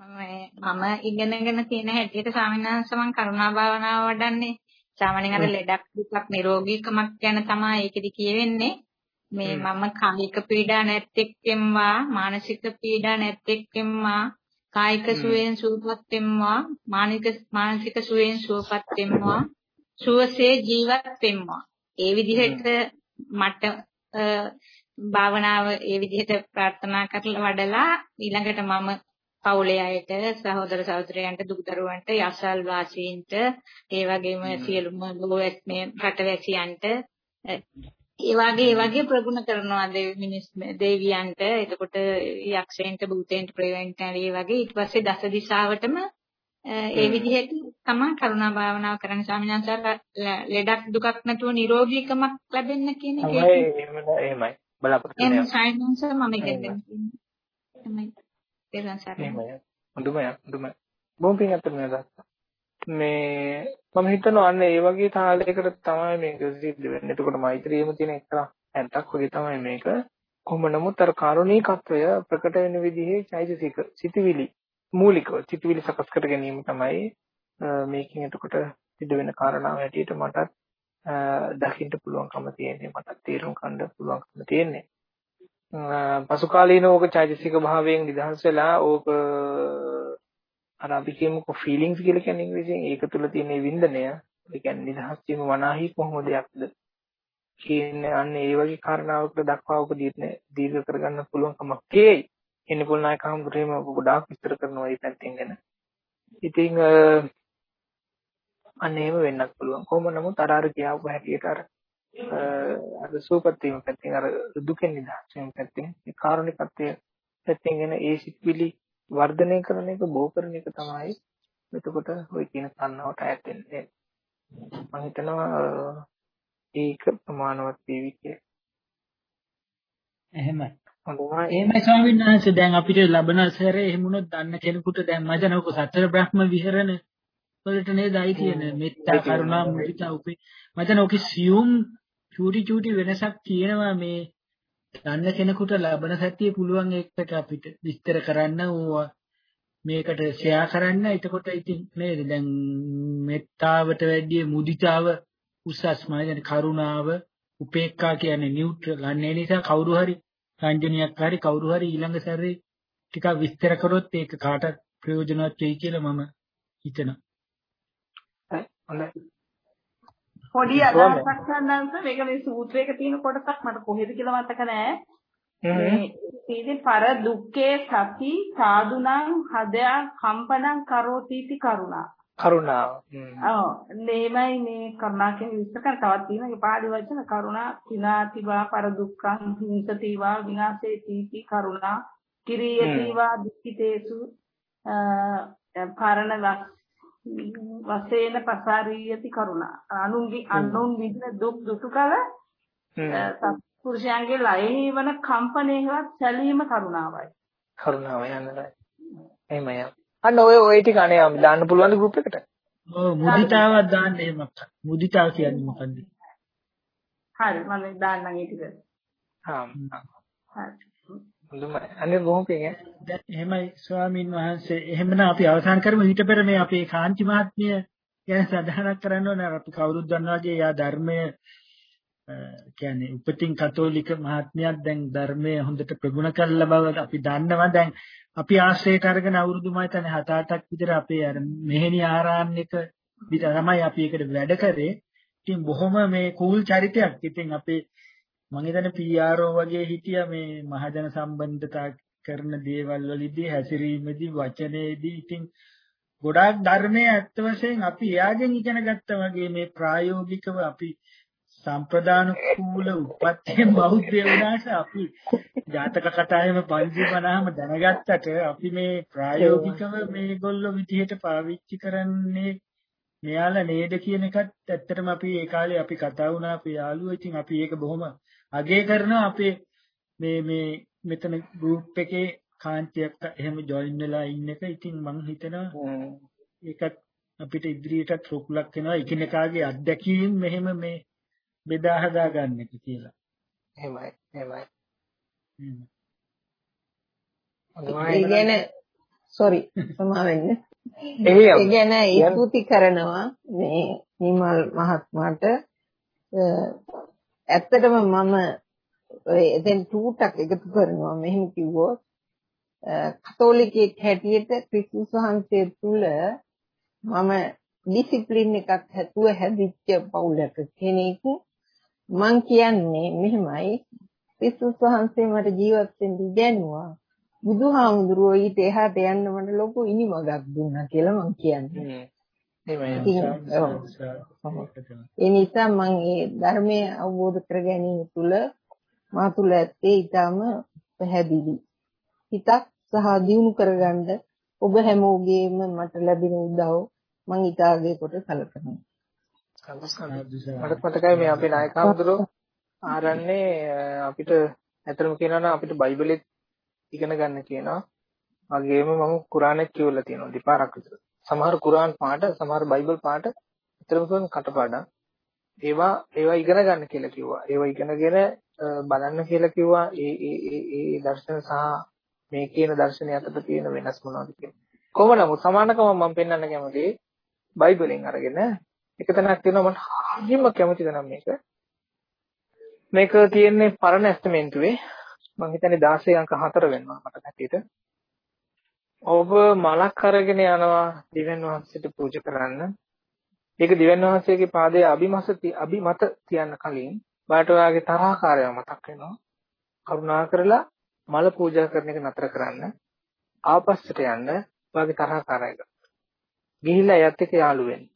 මම ඉගෙනගෙන තියෙන හැටියට ස්වාමීන් වහන්සේ මම කරුණා භාවනාව වඩන්නේ. සාමාන්‍යයෙන් අර ලෙඩක් දුකක් නිරෝගීකමක් ගැන තමයි ඒකෙදි කියවෙන්නේ මේ මම කායික පීඩා නැත්තෙක්ෙම්වා මානසික පීඩා නැත්තෙක්ෙම්වා කායික සුවයෙන් සුවපත් වෙම්වා මානසික මානසික සුවයෙන් සුවපත් වෙම්වා සුවසේ ජීවත් වෙම්වා ඒ විදිහට මට භාවනාව ඒ විදිහට ප්‍රාර්ථනා කරලා වඩලා ඊළඟට මම පවුලේ අයට සහෝදර සහෝදරයන්ට දුක් දරුවන්ට යසල් වාසීන්ට ඒ වගේම සියලුම ලෝවැස්මේ රටවැසියන්ට ඒ වගේ ඒ වගේ ප්‍රගුණ කරනවා මිනිස් දෙවියන්ට. එතකොට යක්ෂයන්ට භූතයන්ට ප්‍රේතයන්ට ඒ වගේ ඊට පස්සේ දස දිශාවටම ඒ විදිහට තමයි කරුණා භාවනාව කරන්න. ස්වාමීන් වහන්සේ ලෙඩක් දුකක් නැතුව නිරෝගීකමක් ලැබෙන්න කියන එක එහෙමයි. බලාපොරොත්තු වෙනවා එහෙනම් මම ඉගෙනගෙන තමයි පෙරවන් සර් එහෙමයි. හොඳමයි හොඳමයි බොම් පින් අතර නේද මේ මම හිතනවා අන්න ඒ වගේ තාලයකට තමයි මේක සිද්ධ වෙන්නේ. එතකොට මෛත්‍රියම තියෙන එක ඇත්තක් වගේ තමයි මේක. කොහොම නමුත් අර කාරුණිකත්වය ප්‍රකට වෙන විදිහේ චෛතසික සිතවිලි මූලිකව සිතවිලි සකස් කර ගැනීම තමයි මේකෙන් එතකොට සිද්ධ වෙන කාරණාව හැටියට මටත් දකින්න පුළුවන්කම තියෙන්නේ මටත් තේරුම් ගන්න පුළුවන්කම තියෙන්නේ. පසු කාලීන ඕක චෛතසික භාවයෙන් නිදහස් වෙලා ඕක අර අපි කියමුකෝ ෆීලිංස් කියලා කියන්නේ ඉංග්‍රීසියෙන් ඒක තුල තියෙන වින්දනය ඒ කියන්නේ නිදහස් වීම වනාහි කොහොම දෙයක්ද කියන්නේ අන්න ඒ වගේ කාරණාවකට දක්වා ඔක දීර්ඝ කරගන්න පුළුවන් කමක් තියෙයි. එන්න පුළුවන් අය කහමුදුරේම ගොඩාක් විස්තර කරනවා මේ පැත්තෙන් ගැන. ඉතින් අන්න එහෙම වෙන්නත් පුළුවන්. කොහොම නමුත් අර අර කියාපු හැටියට අර අර සූපත් වීම පැත්තෙන් අර දුකෙන් නිදහස් වීම පැත්තෙන් ඒ කාරුණිකත්වය පැත්තෙන් එන ඒ සිත්විලි වර්ධනය කරන එක බෝ කරන එක තමයි එතකොට ওই කියන කන්නවට ඈත් වෙන්නේ. මම හිතනවා ඒක ප්‍රමාණවත් වේවි කියලා. එහෙමයි. එහෙමයි ස්වාමීන් වහන්සේ දැන් අපිට ලබන සැරේ එහෙම වුණොත් දන්න කෙනෙකුට දැන් මම දනවක සතර බ්‍රහ්ම විහරණ වලට නේද අයි කියන මෙත්තා කරුණා මුදිතා උපේ මම දනවක සියුම් චූටි චූටි වෙනසක් තියෙනවා මේ දන්න කෙනෙකුට ලබන සතියේ පුළුවන් එකට අපිට විස්තර කරන්න ඕවා මේකට ෂෙයා කරන්න එතකොට ඉතින් නේද දැන් මෙත්තාවට වැඩිය මුදිතාව උස්සස්ම يعني කරුණාව උපේක්ඛා කියන්නේ නියුට්‍රල් අන්න ඒ නිසා කවුරු හරි රංජනියක් හරි කවුරු හරි ඊළඟ සැරේ ටිකක් විස්තර කරොත් ඒක කාටත් ප්‍රයෝජනවත් වෙයි කියලා මම හිතනවා. හොඳයි. පොඩි අදහසක් ගන්නන්ස මේක මේ සූත්‍රයක තියෙන කොටසක් මට කොහෙද කියලා මතක නෑ. මේ ඉතින් පර දුක්ඛේ සති සාදුනං හදයා කම්පනං කරෝතිති කරුණා. කරුණාව. ඔව්. මේමයි මේ කරුණා කියන විස්තර කර තවත් තියෙනවා ඒ පාළි වචන. කරුණා කිනාතිවා පර දුක්ඛං හිංසතිවා විනාශේති කරුණා කිරියතිවා දුක්ඛිතේසු පරණ වශයෙන් පසාරියති කරුණා අනුන්ගේ අනුන් විඳින දුක් දුටු කල සත්පුරුෂයන්ගේ ලයෙහි වන කම්පණයවත් සැලීම කරුණාවයි කරුණාව යන්නයි එහෙමයි අන්න ඔය ඔය ටික අනේ අපි දාන්න පුළුවන් ගෲප් එකට. ඔව් මුදිතාවක් දාන්න එහෙම මුදිතාව කියන්නේ මොකන්ද? හරි මම දාන්නම් ඒ ටික. හා. හරි. හොඳයි. අනේ බොහොම පිං ඈ. දැන් එහෙමයි ස්වාමින් වහන්සේ එහෙමනම් අපි අවසන් කරමු ඊට පෙර මේ අපේ කාන්ති මහත්මිය ගැන සඳහනක් කරන්න ඕනේ අපි කවුරුත් දන්නා වගේ යා ධර්මය කියන්නේ උපතින් කතෝලික මහත්මියක් දැන් ධර්මය හොඳට ප්‍රගුණ කළ බව අපි දන්නවා දැන් අපි ආශ්‍රයයට අරගෙන අවුරුදු මම හිතන්නේ 7-8ක් විතර අපේ අර මෙහෙණි ආරාම්‍යක විතර තමයි අපි ඒකට වැඩ කරේ. ඉතින් බොහොම මේ කූල් චරිතයක්. ඉතින් අපේ මම හිතන්නේ PRO වගේ හිටියා මේ මහජන සම්බන්ධතා කරන දේවල් වලදී හැසිරීමේදී වචනේදී. ඉතින් ගොඩාක් ධර්මයේ ඇත්ත වශයෙන් අපි එයාගෙන් ඉගෙන ගත්තා වගේ මේ ප්‍රායෝගිකව අපි සම්ප්‍රදාන කූල උපත්යෙන් බෞද්ධ වුණාට අපි ජාතක කතාවෙම පන්සි 50ම දැනගත්තට අපි මේ ප්‍රායෝගිකව මේගොල්ලෝ විදිහට පාවිච්චි කරන්නේ මෙයාලා නේද කියන එකත් ඇත්තටම අපි ඒ කාලේ අපි කතා වුණා අපේ යාළුවෝ. ඉතින් අපි ඒක බොහොම අගය කරනවා අපේ මේ මේ මෙතන ගෲප් එකේ කාන්තියක් එහෙම ජොයින් වෙලා ඉන්න එක. ඉතින් මම හිතනවා ඒකත් අපිට ඉදිරියටත් රුකුලක් වෙනවා. එකිනෙකාගේ අත්දැකීම් මෙහෙම මේ බෙදා හදා ගන්න එක කියලා. එහෙමයි එහෙමයි. ඒ ගැන sorry සමා වෙන්න. ඒ ගැන ස්තුති කරනවා මේ නිමල් මහත්මයාට ඇත්තටම මම එතෙන් ටූටක් එකතු කරනවා. මෙහෙම කිව්වොත් කතෝලිකයෙක් හැටියට ක්‍රිස්තුස් වහන්සේ තුල මම ඩිසිප්ලින් එකක් හැතුව හැදිච්ච පවුලක කෙනෙක්. මං කියන්නේ මෙහෙමයි. ක්‍රිස්තුස් වහන්සේ මට ජීවත් වෙන්න ඉගැන්නුවා බුදුහාමුදුරුවෝ ඊට එහාට යන්න මට ලොකු ඉනිමගක් දුන්නා කියලා මං කියන්නේ. ඒ නිසා මම මේ ධර්මය අවබෝධ කර ගැනීම තුළ මා තුළ ඇත්තේ ඊටම පැහැදිලි. හිතක් සහ දියුණු කරගන්න ඔබ හැමෝගෙම මට ලැබෙන උදව් මම ඊටාගේ කොට සැලකනවා. මට මතකයි මේ අපේ නායකහඳුරෝ ආරන්නේ අපිට ඇත්තටම කියනවා නම් අපිට බයිබලෙත් ඉගෙන ගන්න කියනවා. වගේම මම කුරානෙත් කියවලා තියෙනවා දෙපාරක් විතර. සමහර කුරාන් පාඩ, සමහර බයිබල් පාඩ ඇත්තටම කියන කටපාඩම්. ඒවා ඒවා ඉගෙන ගන්න කියලා කිව්වා. ඒවා ඉගෙනගෙන බලන්න කියලා කිව්වා. ඒ ඒ ඒ ඒ දර්ශන සහ මේ කියන දර්ශනය අතර තියෙන වෙනස් මොනවද කියලා. කොහොම නමුත් සමානකම මම පෙන්වන්න කැමතියි. බයිබලෙන් අරගෙන එක තැනක් තියෙනවා මම හරියම කැමති තැනක් මේක. මේක තියෙන්නේ පරණ ඇස්තමෙන්තුවේ මම හිතන්නේ 16 අංක 4 වෙනවා මට හැටියට. ඔබ මලක් අරගෙන යනවා දිව්‍යන් වහන්සේට පූජා කරන්න. ඒක දිව්‍යන් වහන්සේගේ පාදයේ අභිමත අභිමත තියන්න කලින් බාට ඔයාගේ තරහකාරයව මතක් වෙනවා. කරුණා කරලා මල පූජා කරන එක නතර කරන්න. ආපස්සට යන්න ඔයාගේ තරහකාරයව. ගිහිල්ලා එයත් එක්ක යාළු වෙන්න.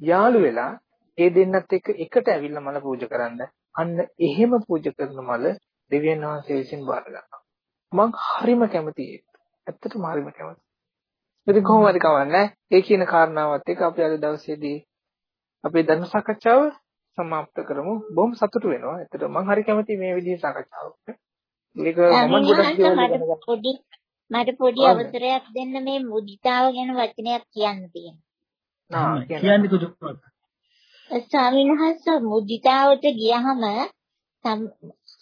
යාළු වෙලා ඒ දෙන්නත් එක්ක එකට ඇවිල්ලා මල පූජා කරන්න. අන්න එහෙම පූජා කරන මල දෙවියන් වහන්සේ විසින් බාර ගන්නවා. මං හරිම කැමතියි. ඇත්තටම හරිම කැමතියි. ඉතින් කොහොම හරි කවන්නේ ඒ කියන කාරණාවත් එක්ක අපි අද දවසේදී අපේ ධර්ම සාකච්ඡාව සමාප්ත කරමු. බොහොම සතුටු වෙනවා. ඇත්තට මම හරි කැමතියි මේ විදිහේ සාකච්ඡාවකට. මේක මම ගොඩක් පොඩි මට පොඩි අවසරයක් දෙන්න මේ මුදිතාව ගැන වචනයක් කියන්න තියෙනවා. කියන්නේ කුදුප්පක්. ස්වාමීන් වහන්සේ මුදිතාවට ගියහම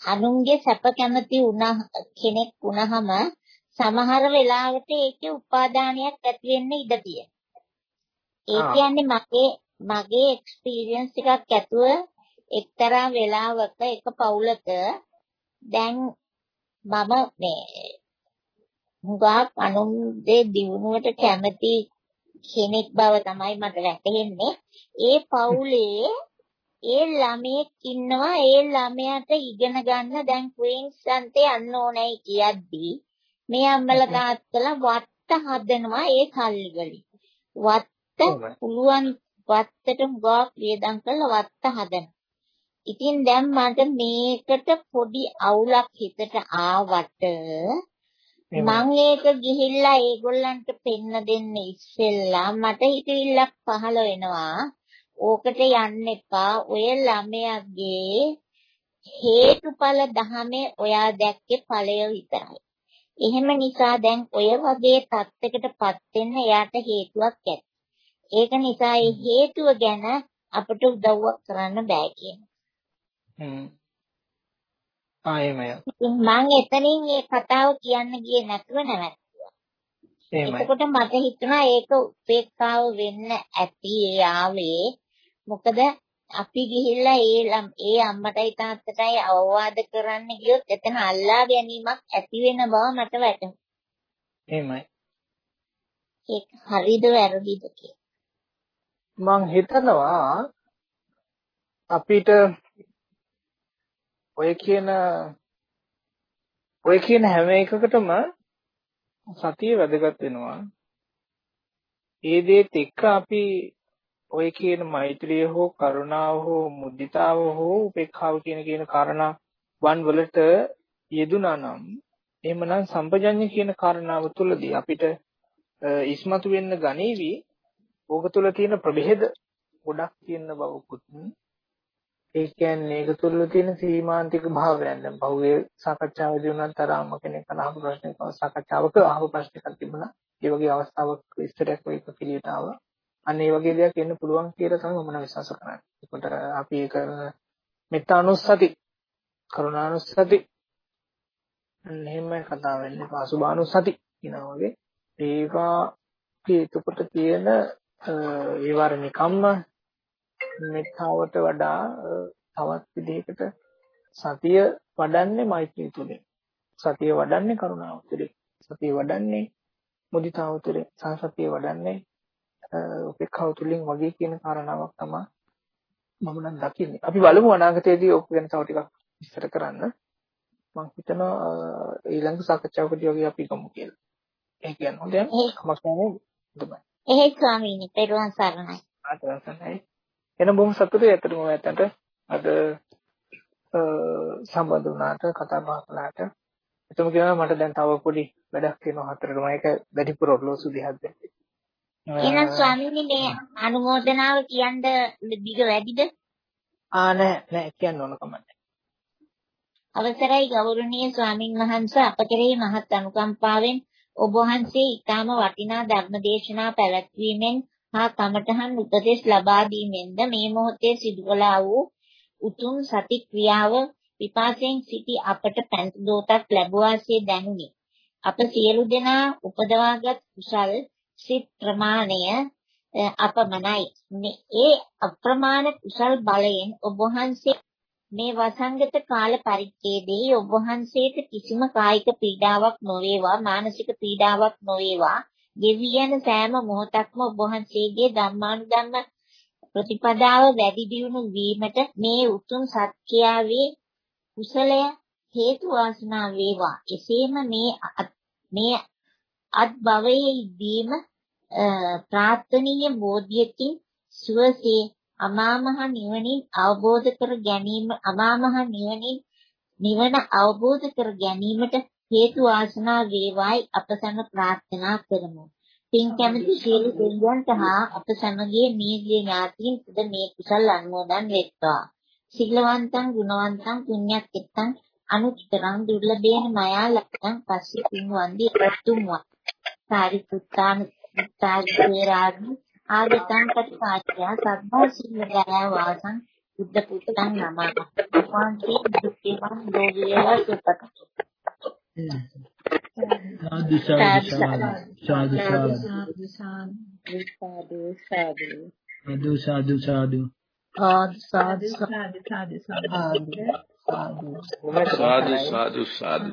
අනුන්ගේ සැප කැමති වුණා කෙනෙක් වුණාම සමහර වෙලාවට ඒකේ උපාදානයක් ඇති වෙන්න ඉඩ තියෙනවා. ඒ කියන්නේ මගේ මගේ එක්ස්පීරියන්ස් එකක් ඇතුව එක්තරා වෙලාවක එක පවුලක දැන් මම මේ හුඟක් අනුන්ගේ දිනුවට කැමති කෙනෙක් බව තමයි මට වැටහෙන්නේ. ඒ පවුලේ ඒ ළමයෙක් ඉන්නවා ඒ ළමයාට ඉගෙන ගන්න දැන් ක්වීන්ස් අන්තේ යන්න ඕනයි කියද්දී මේ අම්මලා තාත්තලා වත්ත හදනවා ඒ සල්ලි වලින්. වත්ත පුළුවන් වත්තට ගාක් වියදම් කරලා වත්ත හදනවා. ඉතින් දැන් මට මේකට පොඩි අවුලක් හිතට ආවට මම ඒක ගිහිල්ලා ඒගොල්ලන්ට පෙන්න දෙන්න ඉස්සෙල්ලා මට හිතවිල්ලක් පහළ වෙනවා. ඕකට යන්න එපා. ඔය ළමයාගේ හේතුඵල ධහමේ ඔයා දැක්කේ ඵලය විතරයි. එහෙම නිසා දැන් ඔය වගේ තත්යකටපත් වෙන්න එයාට හේතුවක් ඇති. ඒක නිසා ඒ හේතුව ගැන අපට උදව්වක් කරන්න බෑ කියන. හ්ම්. ආ එහෙමයි. මම එතනින් මේ කතාව කියන්න ගියේ නැතුව. එහෙමයි. එතකොට මට හිතුණා ඒක උපේක්ෂාව වෙන්න ඇති ඒ ආවේ. මොකද අපි ගිහිල්ලා ඒ ඒ අම්මටයි තාත්තටයි අවවාද කරන්න ගියොත් එතන අල්ලා ගැනීමක් ඇති වෙන බව මට වැටහුණා. එහෙමයි. ඒක හරිද වැරදිද මං හිතනවා අපිට ඔය කියන ඔය කියන හැම එකකටම සතිය වැදගත් වෙනවා. ඒ දේත් එක්ක අපි ඔය කියන මෛත්‍රිය හෝ කරුණාව හෝ මුදිතාව හෝ උපේක්ඛාව කියන කියන කාරණා වන් වලට යෙදුනා නම් එහෙමනම් සම්පජඤ්ඤ කියන කාරණාව තුළදී අපිට ඉස්මතු වෙන්න ගනීවි. ඕක තුළ තියෙන ප්‍රභේද ගොඩක් තියෙන බවකුත්. ඒ කියන්නේ ඒක තුළ තියෙන සීමාන්තික භාවයන්. දැන් පහුගිය සාකච්ඡාවේදී උනත් අර අම්ම කෙනෙක් අහපු ප්‍රශ්නයක් සාකච්ඡාවක අහපු ප්‍රශ්නයක් තිබුණා. ඒ වගේ අවස්ථාවක් විස්තරයක් ඔය පිළියට ආවා. අන්න ඒ වගේ දෙයක් එන්න පුළුවන් කියලා තමයි මම විශ්වාස කරන්නේ. ඒකට අපි ඒ කරන මෙත්තානුස්සති, කරුණානුස්සති, එහෙම කතා වෙන්නේ පාසුභානුස්සති කියනවා වගේ ඒවා එතකොට තියෙන ඒ වර නිකම්ම මෙත්තාවට වඩා තවත් විදිහකට සතිය වඩන්නේ මෛත්‍රිය තුළින්. සතිය වඩන්නේ කරුණාව තුළින්. සතිය වඩන්නේ මුදිතාව තුළින්. සාසතිය වඩන්නේ උපේක්ෂාව තුළින් වගේ කියන කාරණාවක් තමයි මම නම් දකින්නේ. අපි බලමු අනාගතයේදී ඔක ගැන තව ටිකක් විස්තර කරන්න. මම හිතනවා ඊළඟ සාකච්ඡාවකදී වගේ අපි ගමු කියලා. ඒ කියන්නේ හොඳයි. කමක් නැහැ නේද? එහෙයි ස්වාමීනි, පෙරවන් සරණයි. ආතන සරණයි. එනම් බොහොම සතුටුයි අතටම ඇත්තට අද සම්බන්ධ වුණාට කතා බහ කළාට. එතම කියනවා මට දැන් තව පොඩි වැඩක් තියෙනවා හතරට මම ඒක වැඩිපුර ඔරලෝසු දිහා දෙන්න. එහෙනම් ස්වාමීනි මේ අනුමೋದනාව කියන්න දිග වැඩිද? ආ නෑ නෑ කියන්න ඕන කමක් අවසරයි ගෞරවනීය ස්වාමින් වහන්සේ අප කෙරෙහි මහත් අනුකම්පාවෙන් ඔබ වහන්සේ ඊටම වටිනා ධර්ම දේශනා පැවැත්වීමෙන් හා කමඨහන් උපදෙස් ලබා දීමෙන්ද මේ මොහොතේ සිදු කළා වූ උතුම් සති ක්‍රියාව විපාසයෙන් සිටි අපට පැන්ත දෝතක් ලැබුවාසේ දැනුනි. අප සියලු දෙනා උපදවාගත් කුසල් සිත් ප්‍රමාණය අපමණයි. මේ ඒ අප්‍රමාණ කුසල් බලයෙන් ඔබ වහන්සේ මේ වසංගත කාල පරිච්ඡේදයේ ඔබ වහන්සේට කිසිම කායික පීඩාවක් නොවේවා මානසික පීඩාවක් නොවේවා ගෙවි යන සෑම මොහොතක්ම ඔබ වහන්සේගේ ධම්මානුධම්ම ප්‍රතිපදාව වැඩි දියුණු වීමට මේ උතුම් සත්‍යාවේ කුසලය හේතු වාසනා වේවා එසේම මේ මේ අත් භවයේදීම ප්‍රාර්ථනීය බෝධියකින් සුවසේ අමා මහ නිවනින් අවබෝධ කර ගැනීම අමා මහ නිවනින් නිවන අවබෝධ කර ගැනීමට හේතු වාසනා වේවායි අප සැම ප්‍රාර්ථනා කරමු. පින් කැමති සියලු දෙවියන්ට හා අප සැමගේ මියගිය ඥාතීන් සුද මේ කුසල් අනුමෝදන් වෙත්වා. සිල්වන්තං ගුණවන්තං පුණ්‍යක්කිතං අනුත්තරං දුර්ලභේන මයා ලක්ඛං පස්සේ පින් වන්දි රත්තුම්වා. සාරිපුත්තාන සාරිපේරාදි ආගතං කටපාච්චා සබ්බා සිල්ල දයා වාසං බුද්ධ පුත්තං නමः. වහන්සේ දුක්ඛේමං දෝගියලා සුපත. සාදු සාදු සාදු සාදු සාදු සාදු සාදු සාදු සාදු සාදු සාදු සාදු සාදු සාදු සාදු සාදු සාදු